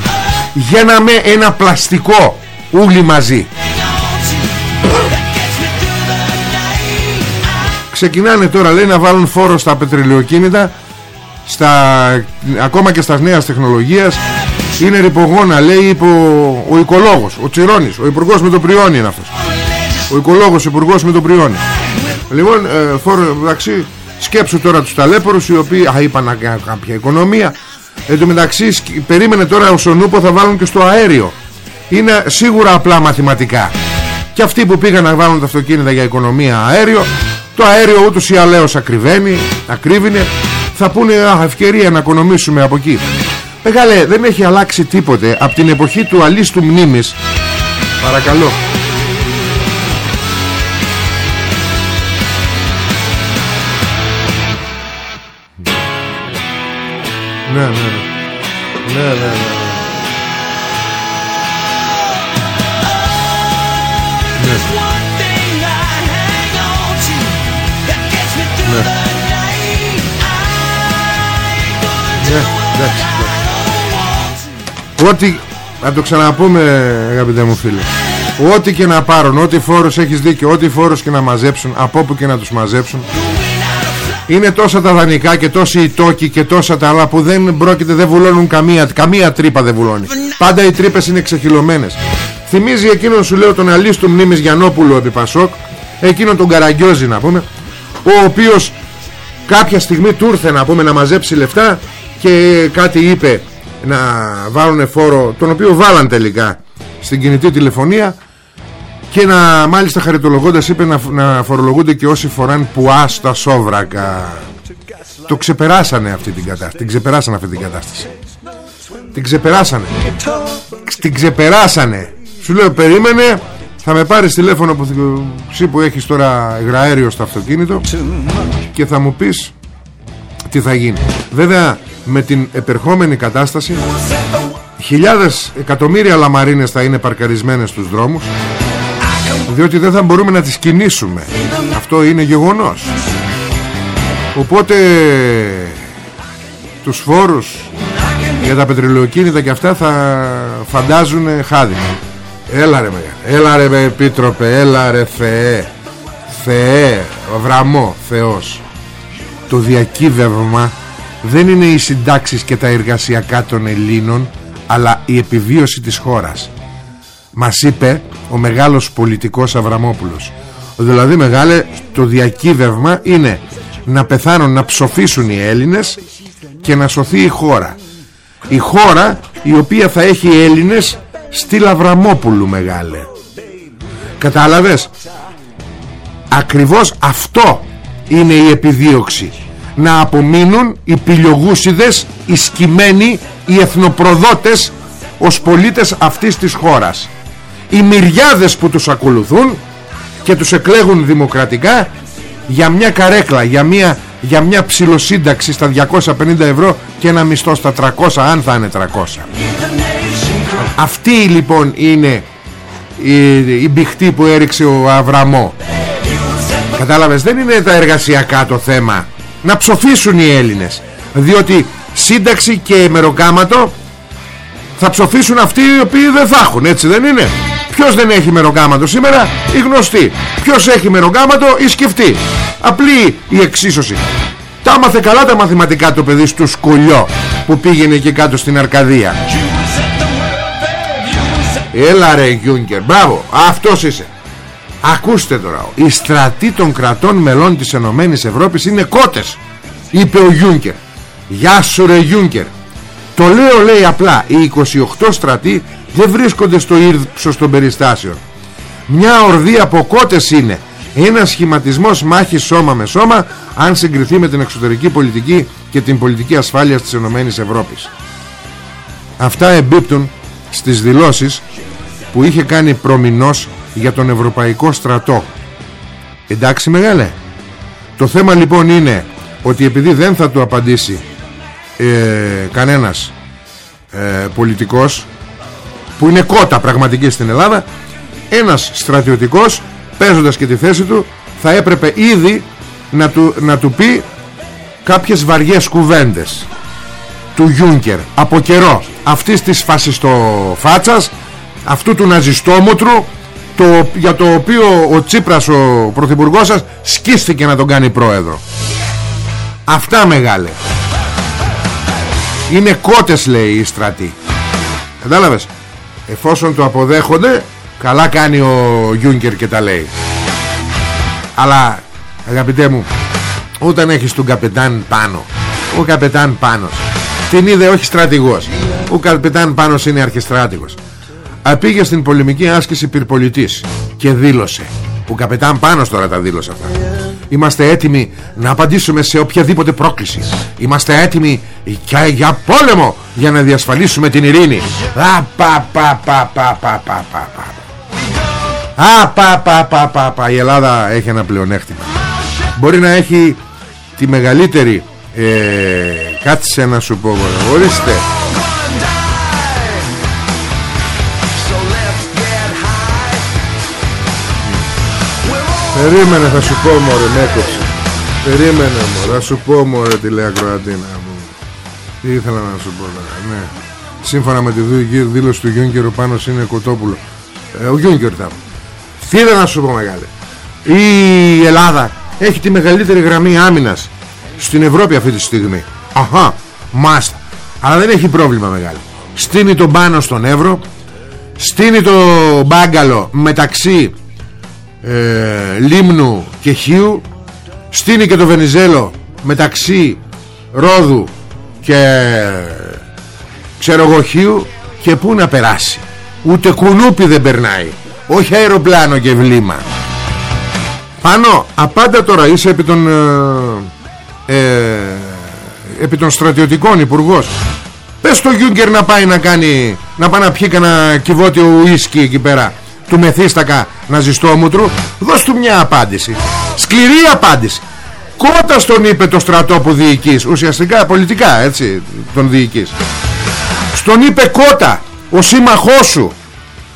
[SPEAKER 2] Γέναμε ένα πλαστικό ούλι μαζί. Ξεκινάνε τώρα λέει να βάλουν φόρο στα πετρελαιοκίνητα στα, ακόμα και στα νέα τεχνολογίας είναι ρηπογόνα λέει είπε ο, ο οικολόγος ο Τσιρόνης, ο υπουργός με το πριόνι είναι αυτός. Ο οικολόγος υπουργός με το πριόνι. Λοιπόν ε, φόρο εντάξει σκέψου τώρα τους ταλέπορους οι οποίοι α, είπαν κάποια οικονομία. Εν τω μεταξύ περίμενε τώρα ο Σονούπο θα βάλουν και στο αέριο. Είναι σίγουρα απλά μαθηματικά. Και αυτοί που πήγαν να βάλουν τα αυτοκίνητα για οικονομία αέριο το αέριο ούτως ή αλέως ακριβένει Ακρίβεινε. Θα πούνε α, ευκαιρία να οικονομήσουμε από εκεί Μεγάλε δεν έχει αλλάξει τίποτε Από την εποχή του αλίστου μνήμης. Παρακαλώ. Ναι, ναι, ναι. Ναι, ναι, ναι. Ό,τι Να το ξαναπούμε αγαπητέ μου φίλε Ό,τι και να πάρουν Ό,τι φόρος έχεις δίκιο Ό,τι φόρος και να μαζέψουν Από όπου και να τους μαζέψουν είναι τόσα τα δανεικά και τόσοι οι τόκοι και τόσα τα άλλα που δεν πρόκειται, δεν βουλώνουν καμία, καμία τρύπα δεν βουλώνει. Πάντα οι τρύπες είναι ξεχυλωμένες. Θυμίζει εκείνον σου λέω τον αλίστου μνήμης Γιαννόπουλο επί Πασόκ, εκείνον τον Καραγκιόζη να πούμε, ο οποίος κάποια στιγμή του ήρθε να πούμε να μαζέψει λεφτά και κάτι είπε να βάλουν φόρο τον οποίο βάλαν τελικά στην κινητή τηλεφωνία και να μάλιστα χαριτολογώντας είπε να, να φορολογούνται και όσοι φοράν πουά στα σόβρακα. Το ξεπεράσανε αυτή την κατάσταση την ξεπεράσανε αυτή την κατάσταση. Την ξεπεράσανε. Την ξεπεράσανε. Σου λέω περίμενε θα με πάρεις τηλέφωνο που, εσύ που έχεις τώρα υγραέριο στο αυτοκίνητο και θα μου πεις τι θα γίνει. Βέβαια με την επερχόμενη κατάσταση. Χιλιάδες εκατομμύρια λαμαρίνες θα είναι παρκαρισμένες στους δρόμους διότι δεν θα μπορούμε να τις κινήσουμε. Αυτό είναι γεγονός. Οπότε τους φόρους για τα πετρελαιοκίνητα και αυτά θα φαντάζουν χάδι. Έλα ρε μεγάλε έλα ρε επίτροπε έλα ρε Θεέ. Θεέ βραμό Θεός. Το διακύβευμα δεν είναι οι συντάξεις και τα εργασιακά των Ελλήνων αλλά η επιβίωση της χώρας μας είπε ο μεγάλος πολιτικός Αβραμόπουλος Δηλαδή μεγάλε το διακύβευμα είναι να πεθάνουν, να ψοφήσουν οι Έλληνες και να σωθεί η χώρα. Η χώρα η οποία θα έχει Έλληνες στη Λαβραμόπουλου μεγάλε. Κατάλαβες; Ακριβώς αυτό είναι η επιδίωξη Να απομείνουν οι πιλιογούσιδες Οι σκημένοι Οι εθνοπροδότες Ως πολίτες αυτής της χώρας. Οι μυριάδες που τους ακολουθούν Και τους εκλέγουν δημοκρατικά Για μια καρέκλα Για μια, για μια ψηλοσύνταξη στα 250 ευρώ Και ένα μισθό στα 300 Αν θα είναι 300 Αυτή λοιπόν είναι η, η μπηχτή που έριξε ο Αβραμό. Κατάλαβες δεν είναι τα εργασιακά το θέμα Να ψοφήσουν οι Έλληνες. Διότι σύνταξη και μεροκάματο Θα ψοφήσουν αυτοί οι οποίοι δεν θα έχουν Έτσι δεν είναι; Ποιος δεν έχει μεροκάματο σήμερα; Οι γνωστοί Ποιος έχει μεροκάματο; Οι σκεφτοί Απλή η εξίσωση. Τα άμαθε καλά τα μαθηματικά το παιδί στο σκολιό Που πήγαινε και κάτω στην Αρκαδία. Έλα ρε Γιούνκερ Μπράβο αυτός είσαι Ακούστε τώρα Οι στρατοί των κρατών μελών της Ενωμένης Ευρώπης είναι κότες Είπε ο Γιούνκερ. Γεια σου ρε Γιούνκερ. Το λέω λέει απλά Οι 28 στρατοί δεν βρίσκονται στο ύψος των περιστάσεων. Μια ορδή από κότες είναι. Ένας σχηματισμός μάχης σώμα με σώμα Αν συγκριθεί με την εξωτερική πολιτική Και την πολιτική ασφάλεια της Ενωμένης Ευρώπης. Αυτά εμπίπτουν στις δηλώσεις που είχε κάνει προμηνός για τον Ευρωπαϊκό Στρατό. Εντάξει μεγάλε. Το θέμα λοιπόν είναι ότι επειδή δεν θα του απαντήσει ε, κανένας ε, πολιτικός που είναι κότα πραγματική στην Ελλάδα ένας στρατιωτικός παίζοντας και τη θέση του θα έπρεπε ήδη να του, να του πει κάποιες βαριές κουβέντες του Γιούνκερ. Από καιρό αυτής της φασιστοφάτσας αυτού του ναζιστόμοτρου το, για το οποίο ο Τσίπρας ο πρωθυπουργός σας σκίστηκε να τον κάνει πρόεδρο. Αυτά μεγάλε. Είναι κότες λέει η στρατή κατάλαβες; Εφόσον το αποδέχονται καλά κάνει ο Γιούνκερ και τα λέει. Αλλά αγαπητέ μου όταν έχεις τον καπετάν πάνω ο καπετάν πάνω την είδε όχι στρατηγός ο καπετάν πάνω είναι αρχιστράτηγος Πήγε στην πολεμική άσκηση πυρπολιτής και δήλωσε. Που καπετάν πάνω τώρα τα δήλωσε αυτά. Είμαστε έτοιμοι να απαντήσουμε σε οποιαδήποτε πρόκληση. Είμαστε έτοιμοι για, για πόλεμο για να διασφαλίσουμε την ειρήνη. Α, πα, πα, πα, πα, πα, πα, πα, Α, πα, πα, πα, πα, πα. Η Ελλάδα έχει ένα πλεονέκτημα. Μπορεί να έχει τη μεγαλύτερη ε, Κάτσε να σου πω Ορίστε Περίμενε θα σου πω μωρέ με έκοψε. Περίμενε μωρέ θα σου πω μωρέ τηλεακροατίνα μου. Τι ήθελα να σου πω τώρα ναι. Σύμφωνα με τη δήλωση του Γιούνκερ ο Πάνος είναι κοτόπουλο. Ε, Ο Γιούνκερ θα Τι ήθελα να σου πω μεγάλε. Η Ελλάδα έχει τη μεγαλύτερη γραμμή άμυνας Στην Ευρώπη αυτή τη στιγμή. Αχα μάστα Αλλά δεν έχει πρόβλημα μεγάλο Στείνει τον πάνω στον Εύρο Στείνει το μπάγκαλο μεταξύ ε, Λίμνου και Χίου στείνει και το Βενιζέλο μεταξύ Ρόδου και ξέρω εγώ Χίου και πού να περάσει. Ούτε κουνούπι δεν περνάει όχι αεροπλάνο και βλήμα. Πάνω απάντα τώρα είσαι επί των ε, ε, επί των στρατιωτικών υπουργός. Πες στο Γιούγκερ να πάει να κάνει να πάει να πιει κανένα κυβότιο ουίσκι εκεί πέρα του μεθύστακα ναζιστόμουτρου δώσ' του μια απάντηση. Σκληρή απάντηση. Κότα τον είπε το στρατό που διοικείς. Ουσιαστικά πολιτικά έτσι τον διοικείς. Στον είπε κότα ο σύμμαχός σου.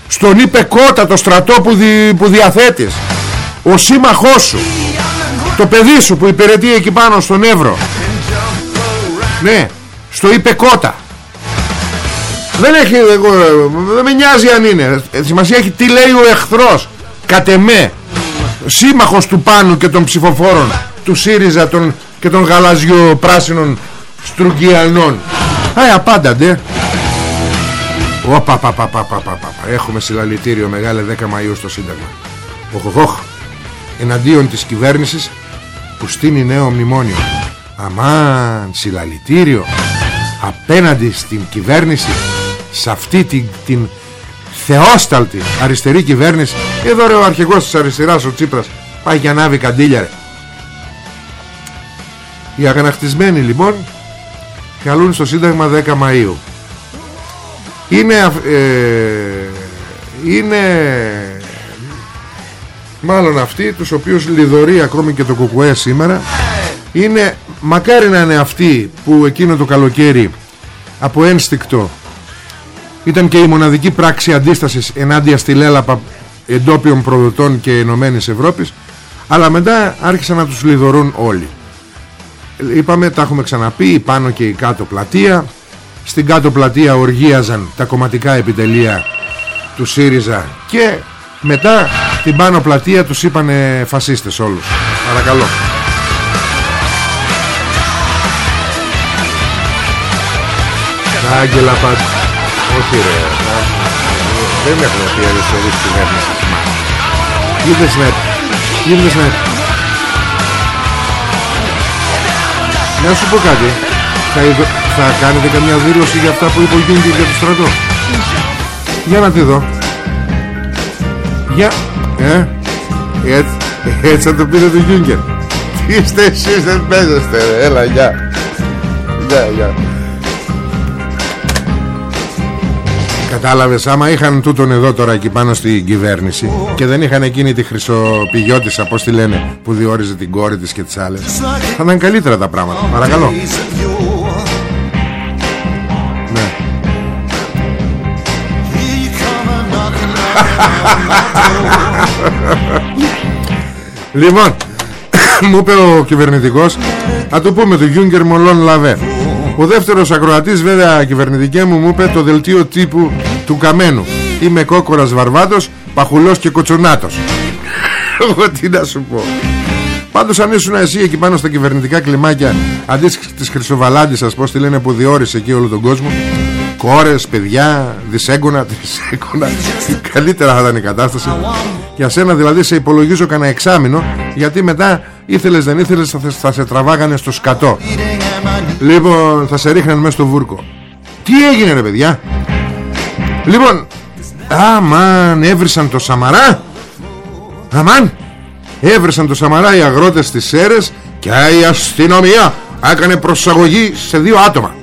[SPEAKER 2] Στον είπε κότα το στρατό που, δι, που διαθέτεις. Ο σύμμαχός σου. Το παιδί σου που υπηρετεί εκεί πάνω στον Εύρο. Ναι στο είπε κότα δεν έχει εγώ, δεν με νοιάζει αν είναι. Ε, Σημασία έχει τι λέει ο εχθρός. Κατ' εμέ Σύμμαχος του Πάνου και των ψηφοφόρων Του ΣΥΡΙΖΑ των, και των γαλαζιό πράσινων Στρουγκιανών Αι απάνταντε. Οπα, πα, πα, πα, πα, πα, Έχουμε συλλαλητήριο μεγάλε 10 Μαΐου στο Σύνταγμα. Οχ, οχ. εναντίον της κυβέρνησης που στείνει νέο μνημόνιο. Αμάν συλλαλητήριο. Απέναντι στην κυβέρνηση σε αυτή την, την θεόσταλτη αριστερή κυβέρνηση. Εδώ ρε ο αρχηγός της αριστεράς ο Τσίπρας πάει και ανάβει καντήλια ρε. Οι αγανακτισμένοι λοιπόν καλούν στο Σύνταγμα 10 Μαΐου. Είναι ε, είναι μάλλον αυτοί τους οποίους λιδωρεί ακόμη και το κουκουέ σήμερα. Είναι μακάρι να είναι αυτοί που εκείνο το καλοκαίρι από ένστικτο ήταν και η μοναδική πράξη αντίστασης ενάντια στη λέλαπα εντόπιων προδοτών και Ενωμένης Ευρώπης αλλά μετά άρχισαν να τους λιδωρούν όλοι. Είπαμε τα έχουμε ξαναπεί η πάνω και η κάτω πλατεία. Στην κάτω πλατεία οργίαζαν τα κομματικά επιτελεία του ΣΥΡΙΖΑ και μετά την πάνω πλατεία τους είπανε φασίστες όλους. Παρακαλώ. Τα άγγελα πάντα Όχι ρε. Δεν έχουμε πει αριστερής κυβέρνησης Είδες ναι Είδες ναι Να σου πω κάτι. Θα, θα κάνετε καμιά δήλωση για αυτά που είπε ο Γιούγκερ για το στρατό; Για να τη δω. Για Ε Έτσι, έτσι θα το πείτε το Γιούγκερ Τι είστε εσείς δεν παίζεστε ρε. Έλα γεια. Γεια γεια Κατάλαβες άμα είχαν τούτον εδώ τώρα εκεί πάνω στην κυβέρνηση Και δεν είχαν εκείνη τη χρυσοπηγιώτησα Πώς τη λένε που διόριζε την κόρη της και τις άλλες Θα ήταν καλύτερα τα πράγματα. Παρακαλώ. Ναι. Λοιπόν Μου είπε ο κυβερνητικός Θα το πούμε του Γιούγκερ Μολόν Λαβέ ο δεύτερος ακροατής βέβαια κυβερνητικέ μου μου είπε το δελτίο τύπου του Καμένου. Είμαι κόκορας βαρβάτος, παχουλός και κοτσονάτος Εγώ τι να σου πω. Πάντως αν ήσουν εσύ εκεί πάνω στα κυβερνητικά κλιμάκια Αντί της Χρυσοβαλάντης σας πως τη λένε που διόρισε εκεί όλο τον κόσμο Κόρες, παιδιά, δυσέγγωνα, τρισέγγωνα Καλύτερα θα ήταν η κατάσταση. Για σένα δηλαδή σε υπολογίζω κανένα εξάμεινο Γιατί μετά ήθελες δεν ήθελες θα σε τραβάγανε στο σκατό Λοιπόν θα σε ρίχναν μέσα στο βούρκο. Τι έγινε ρε παιδιά; Λοιπόν Αμάν έβρισαν το Σαμαρά. Αμάν Έβρισαν το Σαμαρά οι αγρότες της Σέρες Και η αστυνομία Έκανε προσαγωγή σε δύο άτομα.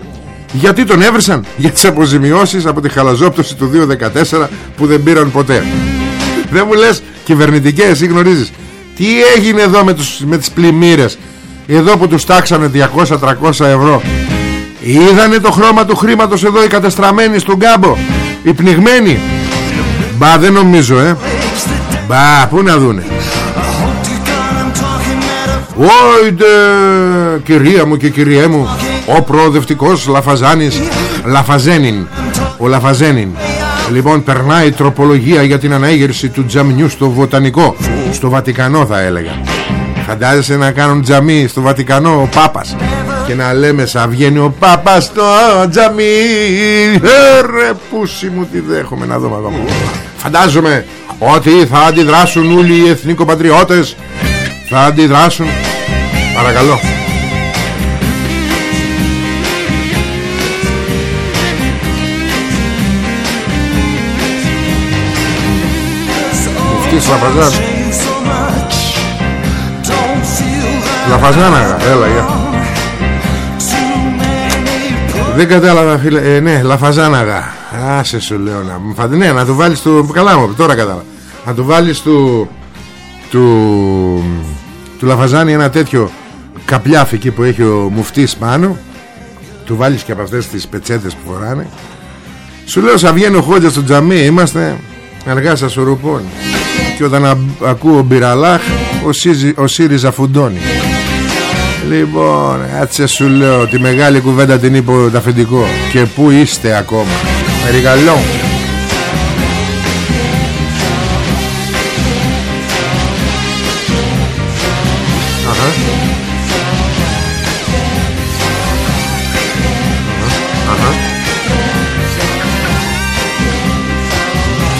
[SPEAKER 2] Γιατί τον έβρισαν; Για τις αποζημιώσεις από τη χαλαζόπτωση του 2014 Που δεν πήραν ποτέ. Δεν μου λες κυβερνητικές Εσύ γνωρίζεις. Τι έγινε εδώ με, τους, με τις πλημμύρες; Εδώ που τους τάξανε 200-300 ευρώ. Είδανε το χρώμα του χρήματος εδώ οι κατεστραμμένοι στον κάμπο. Οι πνιγμένοι. Μπα δεν νομίζω ε. Μπα πού να δούνε. Όιντε κυρία μου και κυριέ μου ο προοδευτικός Λαφαζάνης Λαφαζένιν ο Λαφαζένιν. Λοιπόν περνάει τροπολογία για την αναήγερση του τζαμνιού στο βοτανικό. Στο Βατικανό θα έλεγα Φαντάζεσαι να κάνουν τζαμί στο Βατικανό ο Πάπας Και να λέμε σαν βγαίνει ο Πάπας στο τζαμί ε, Ρε πούσι μου τι δέχομαι. Να δούμε εδώ Φαντάζομαι ότι θα αντιδράσουν όλοι οι εθνικοπατριώτες. Θα αντιδράσουν. Παρακαλώ Μουφτής Λαπαζάς Λαφαζάναγα, έλα για Δεν κατάλαβα φίλε. Ε, Ναι, λαφαζάναγα Άσε σου λέω να Ναι, να του βάλεις του Καλά μου, τώρα κατάλαβα. Να του βάλεις του Του Του λαφαζάνι ένα τέτοιο Καπλιάφι εκεί που έχει ο μουφτής πάνω. Του βάλεις και από αυτές τις πετσέτες που φοράνε. Σου λέω σαν βγαίνει ο Χότζα στο τζαμί Είμαστε αργά σας ρουπώνει Και όταν ακούω μπυραλάχ ο, ο ΣΥΡΙΖΑ φουντώνει Λοιπόν, έτσι σου λέω Τη μεγάλη κουβέντα την είπε το αφεντικό Και πού είστε ακόμα; Μερικαλό Αχα. Αχα.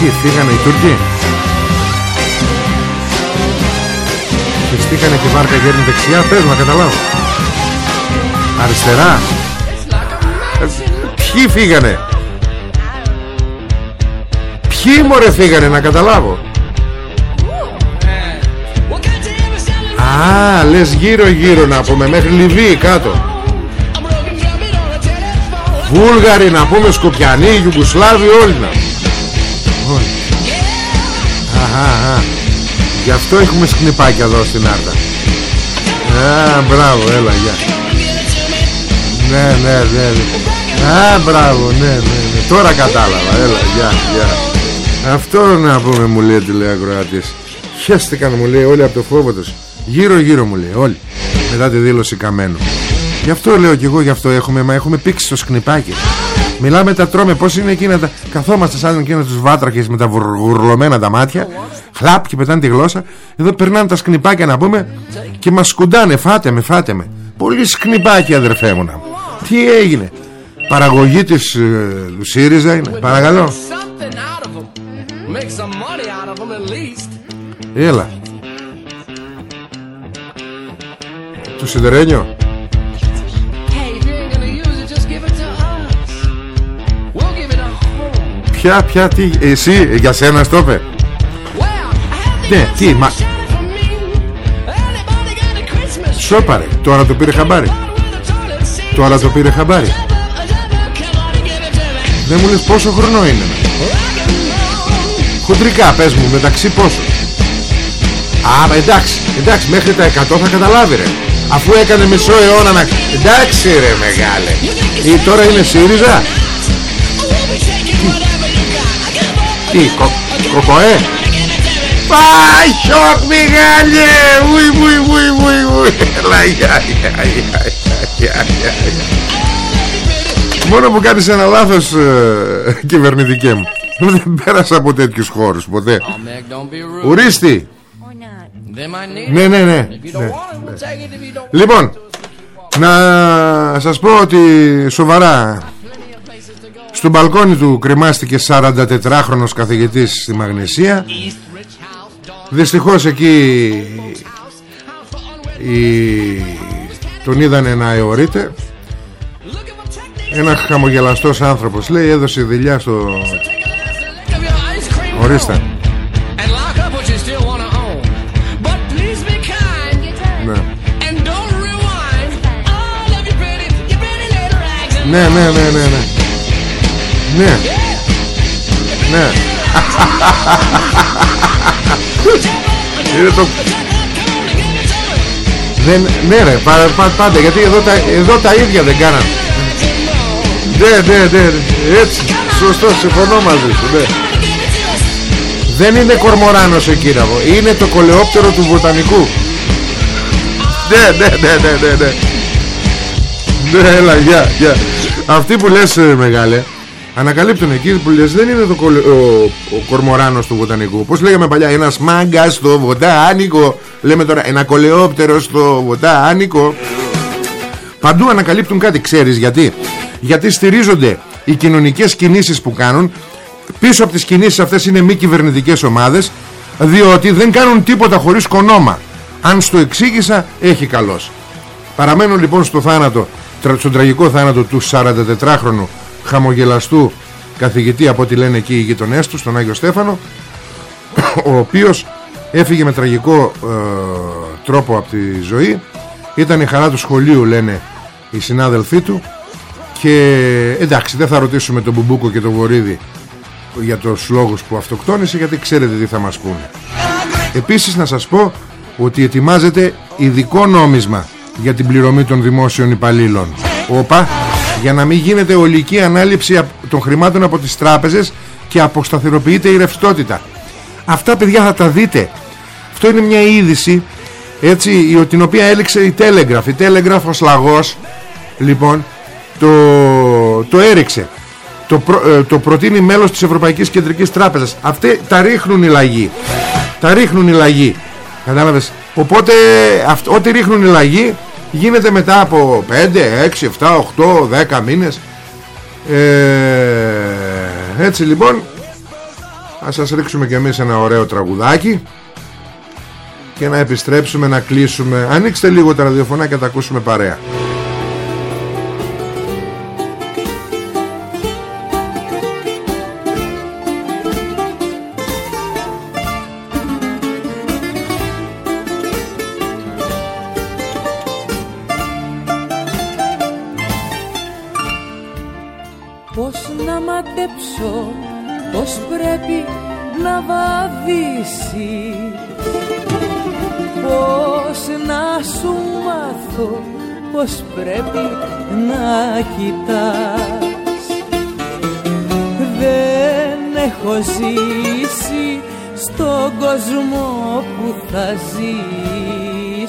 [SPEAKER 2] Τι φύγανε οι Τούρκοι; Χεστήκανε και η βάρκα γέρνει δεξιά. Πες να καταλάβω. Αριστερά. Ε, Ποιοι φύγανε; Ποιοι μωρέ φύγανε να καταλάβω. Α, λες γύρω γύρω να πούμε Μέχρι Λιβύη κάτω. Βούλγαροι να πούμε Σκοπιανοί, Ιουγκοσλάβοι όλοι να Όλοι Αχα, Γι' αυτό έχουμε σκνιπάκια εδώ στην Άρτα. Α, μπράβο, έλα, γεια. Ναι, ναι, ναι, ναι. Α, μπράβο, ναι, ναι, ναι. Τώρα κατάλαβα, έλα, γεια, γεια. Αυτό να πούμε μου λέει τηλεακροατής Χαίστηκαν μου λέει όλοι από το φόβο τους Γύρω γύρω μου λέει όλοι. Μετά τη δήλωση καμένου. Γι' αυτό λέω κι εγώ γι' αυτό έχουμε Μα έχουμε πήξει στο σκνιπάκι Μιλάμε τα τρώμε. Πως είναι εκείνα τα Καθόμαστε σαν εκείνα τους βάτρακες με τα γουρλωμένα τα μάτια. Χλαπ και πετάνε τη γλώσσα. Εδώ περνάνε τα σκνιπάκια να πούμε Και μας σκουντάνε φάτε με φάτε με. Πολύ σκνιπάκι αδερφέ μου να Τι έγινε. Παραγωγή της ε, του ΣΥΡΙΖΑ είναι. Παρακαλώ. Έλα. Του Σιδερένιο Ποια, ποια, τι, εσύ, για σένα στο είπε Ναι, τι, μα Σώπαρε, τώρα το πήρε χαμπάρι. Τώρα το πήρε χαμπάρι. Δεν μου λες πόσο χρονό είναι. Χοντρικά πες μου μεταξύ πόσο. Α, εντάξει, εντάξει, μέχρι τα 100 θα καταλάβει ρε. Αφού έκανε μισό αιώνα να... Εντάξει ρε μεγάλε. Ή τώρα είναι ΣΥΡΙΖΑ; Τι, κο, κοκοέ Πάει σοκ μεγάλε Ουι, ουι, ουι, ουι, ουι. Έλα, γεια, γεια, γεια, γεια Μόνο που κάνεις ένα λάθος ε, κυβερνητικέ μου. Δεν πέρασα από τέτοιους χώρους ποτέ. Ουρίστη ναι, ναι, ναι, ναι. Λοιπόν Να σας πω ότι Σοβαρά Στο μπαλκόνι του κρεμάστηκε 44χρονος καθηγητής Στη Μαγνησία. Δυστυχώς εκεί η... Τον είδανε να αιωρείται. Ένας χαμογελαστός άνθρωπος Λέει έδωσε δουλειά στο Ορίστε. Ναι, ναι, ναι, ναι, ναι. Ναι. Ναι. Είναι το... Δεν, ναι ρε, πα, πα, πάντα, γιατί εδώ τα, εδώ τα ίδια δεν κάναν. Ναι, ναι, ναι, έτσι, σωστό, συμφωνώ μαζί σου, ναι. Δεν είναι κορμοράνος εκείραβο, είναι το κολεόπτερο του βοτανικού. Ναι, ναι, ναι, ναι, ναι, ναι. Ναι, έλα, γεια, γεια. Αυτοί που λες ε, μεγάλε Ανακαλύπτουν εκεί που λες δεν είναι το κολ, ο, ο κορμοράνος του βοτανικού. Πώς λέγαμε παλιά ένας μάγκας στο βοτάνικο. Λέμε τώρα ένα κολεόπτερο στο βοτάνικο. Παντού ανακαλύπτουν κάτι ξέρεις γιατί; Γιατί στηρίζονται οι κοινωνικές κινήσεις που κάνουν. Πίσω από τις κινήσεις αυτές είναι μη κυβερνητικές ομάδες Διότι δεν κάνουν τίποτα χωρίς κονόμα. Αν στο εξήγησα έχει καλός. Παραμένουν λοιπόν στο θάνατο στον τραγικό θάνατο του 44χρονου χαμογελαστού καθηγητή από ό,τι λένε εκεί οι γειτονές τους στον Άγιο Στέφανο ο οποίος έφυγε με τραγικό ε, τρόπο από τη ζωή. Ήταν η χαρά του σχολείου λένε οι συνάδελφοί του. Και εντάξει δεν θα ρωτήσουμε τον Μπουμπούκο και τον Βορύδη για τους λόγους που αυτοκτόνησε γιατί ξέρετε τι θα μας πούνε. Επίσης να σας πω ότι ετοιμάζεται ειδικό νόμισμα για την πληρωμή των δημόσιων υπαλλήλων. Όπα Για να μην γίνεται ολική ανάληψη των χρημάτων από τις τράπεζες Και αποσταθεροποιείται η ρευστότητα. Αυτά παιδιά θα τα δείτε. Αυτό είναι μια είδηση έτσι, την οποία έλεξε η Telegraph. Η Telegraph ως λαγός Λοιπόν το, το έριξε. Το, ε, το προτείνει μέλος της Ευρωπαϊκής Κεντρικής Τράπεζας. Αυτοί τα ρίχνουν οι λαγοί. Τα ρίχνουν οι λαγοί. Κατάλαβες; Οπότε ό,τι ρίχνουν οι λαγοί γίνεται μετά από 5, 6, 7, 8, 10 μήνες. Ε, έτσι λοιπόν ας σας ρίξουμε και εμείς ένα ωραίο τραγουδάκι και να επιστρέψουμε να κλείσουμε. Ανοίξτε λίγο τα ραδιοφωνάκια τα ακούσουμε παρέα
[SPEAKER 3] πρέπει να κοιτάς. Δεν έχω ζήσει στον κόσμο που θα ζήσεις.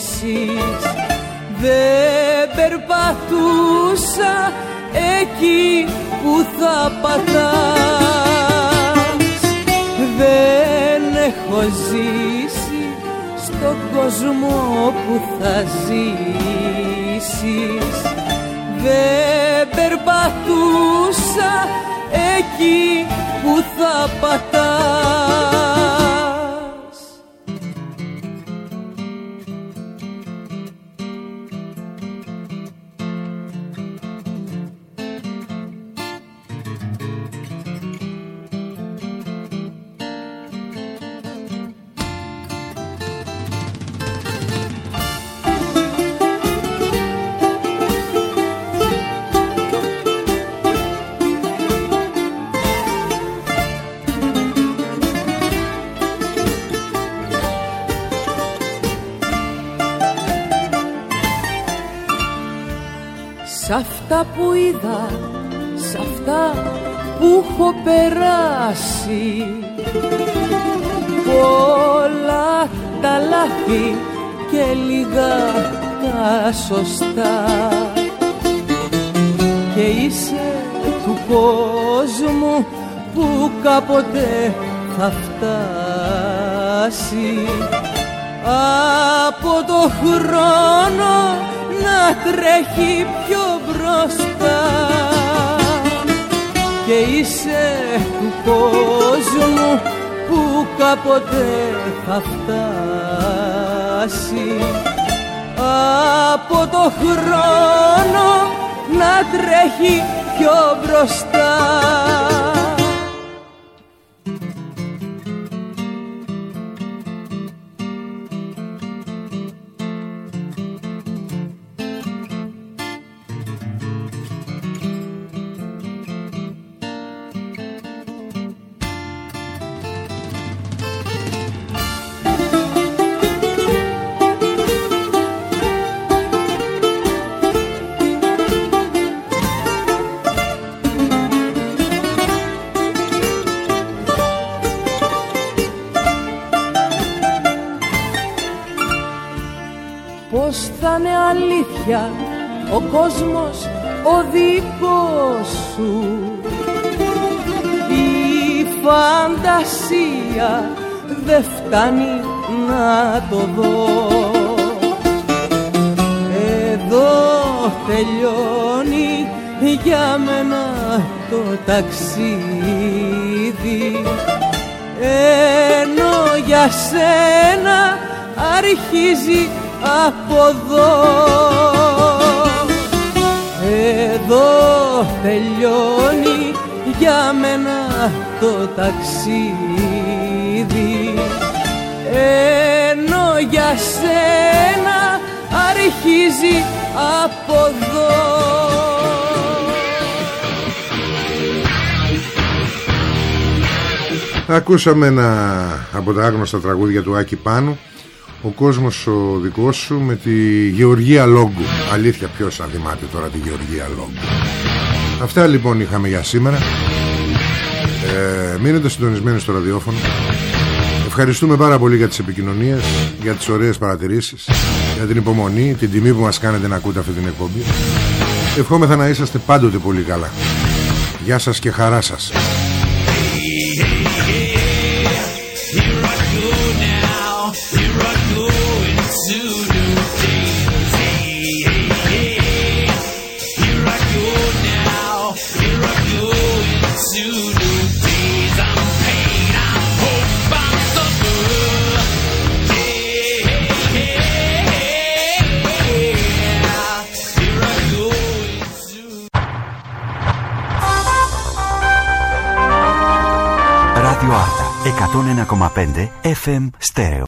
[SPEAKER 3] Δεν περπατούσα εκεί που θα πατάς. Δεν έχω ζήσει στον κόσμο που θα ζήσεις Δεν περπατούσα εκεί που θα πατάς Σ' αυτά που είδα, σ' αυτά που έχω περάσει. Πολλά τα λάθη και λίγα τα σωστά. Και είσαι του κόσμου που κάποτε θα φτάσει. Από το χρόνο να τρέχει πιο μπροστά. Και είσαι του κόσμου που κάποτε θα φτάσει. Από το χρόνο να τρέχει πιο μπροστά κόσμος ο δικός σου. Η φαντασία δεν φτάνει να το δω. Εδώ τελειώνει για μένα το ταξίδι. Ενώ για σένα αρχίζει από εδώ εδώ τελειώνει για μένα το ταξίδι. Ενώ για σένα αρχίζει από εδώ.
[SPEAKER 2] Ακούσαμε ένα από τα άγνωστα τραγούδια του Άκη Πάνου Ο κόσμος ο δικός σου με τη Γεωργία Λόγκου. Αλήθεια ποιος θα θυμάται τώρα τη Γεωργία Λόγκου. Αυτά λοιπόν είχαμε για σήμερα. Ε, Μείνετε συντονισμένοι στο ραδιόφωνο. Ευχαριστούμε πάρα πολύ για τις επικοινωνίες Για τις ωραίες παρατηρήσεις Για την υπομονή, την τιμή που μας κάνετε να ακούτε αυτή την εκπομπή. Ευχόμεθα να είσαστε πάντοτε πολύ καλά. Γεια σας και χαρά σας
[SPEAKER 4] 101,5 FM Στέρεο.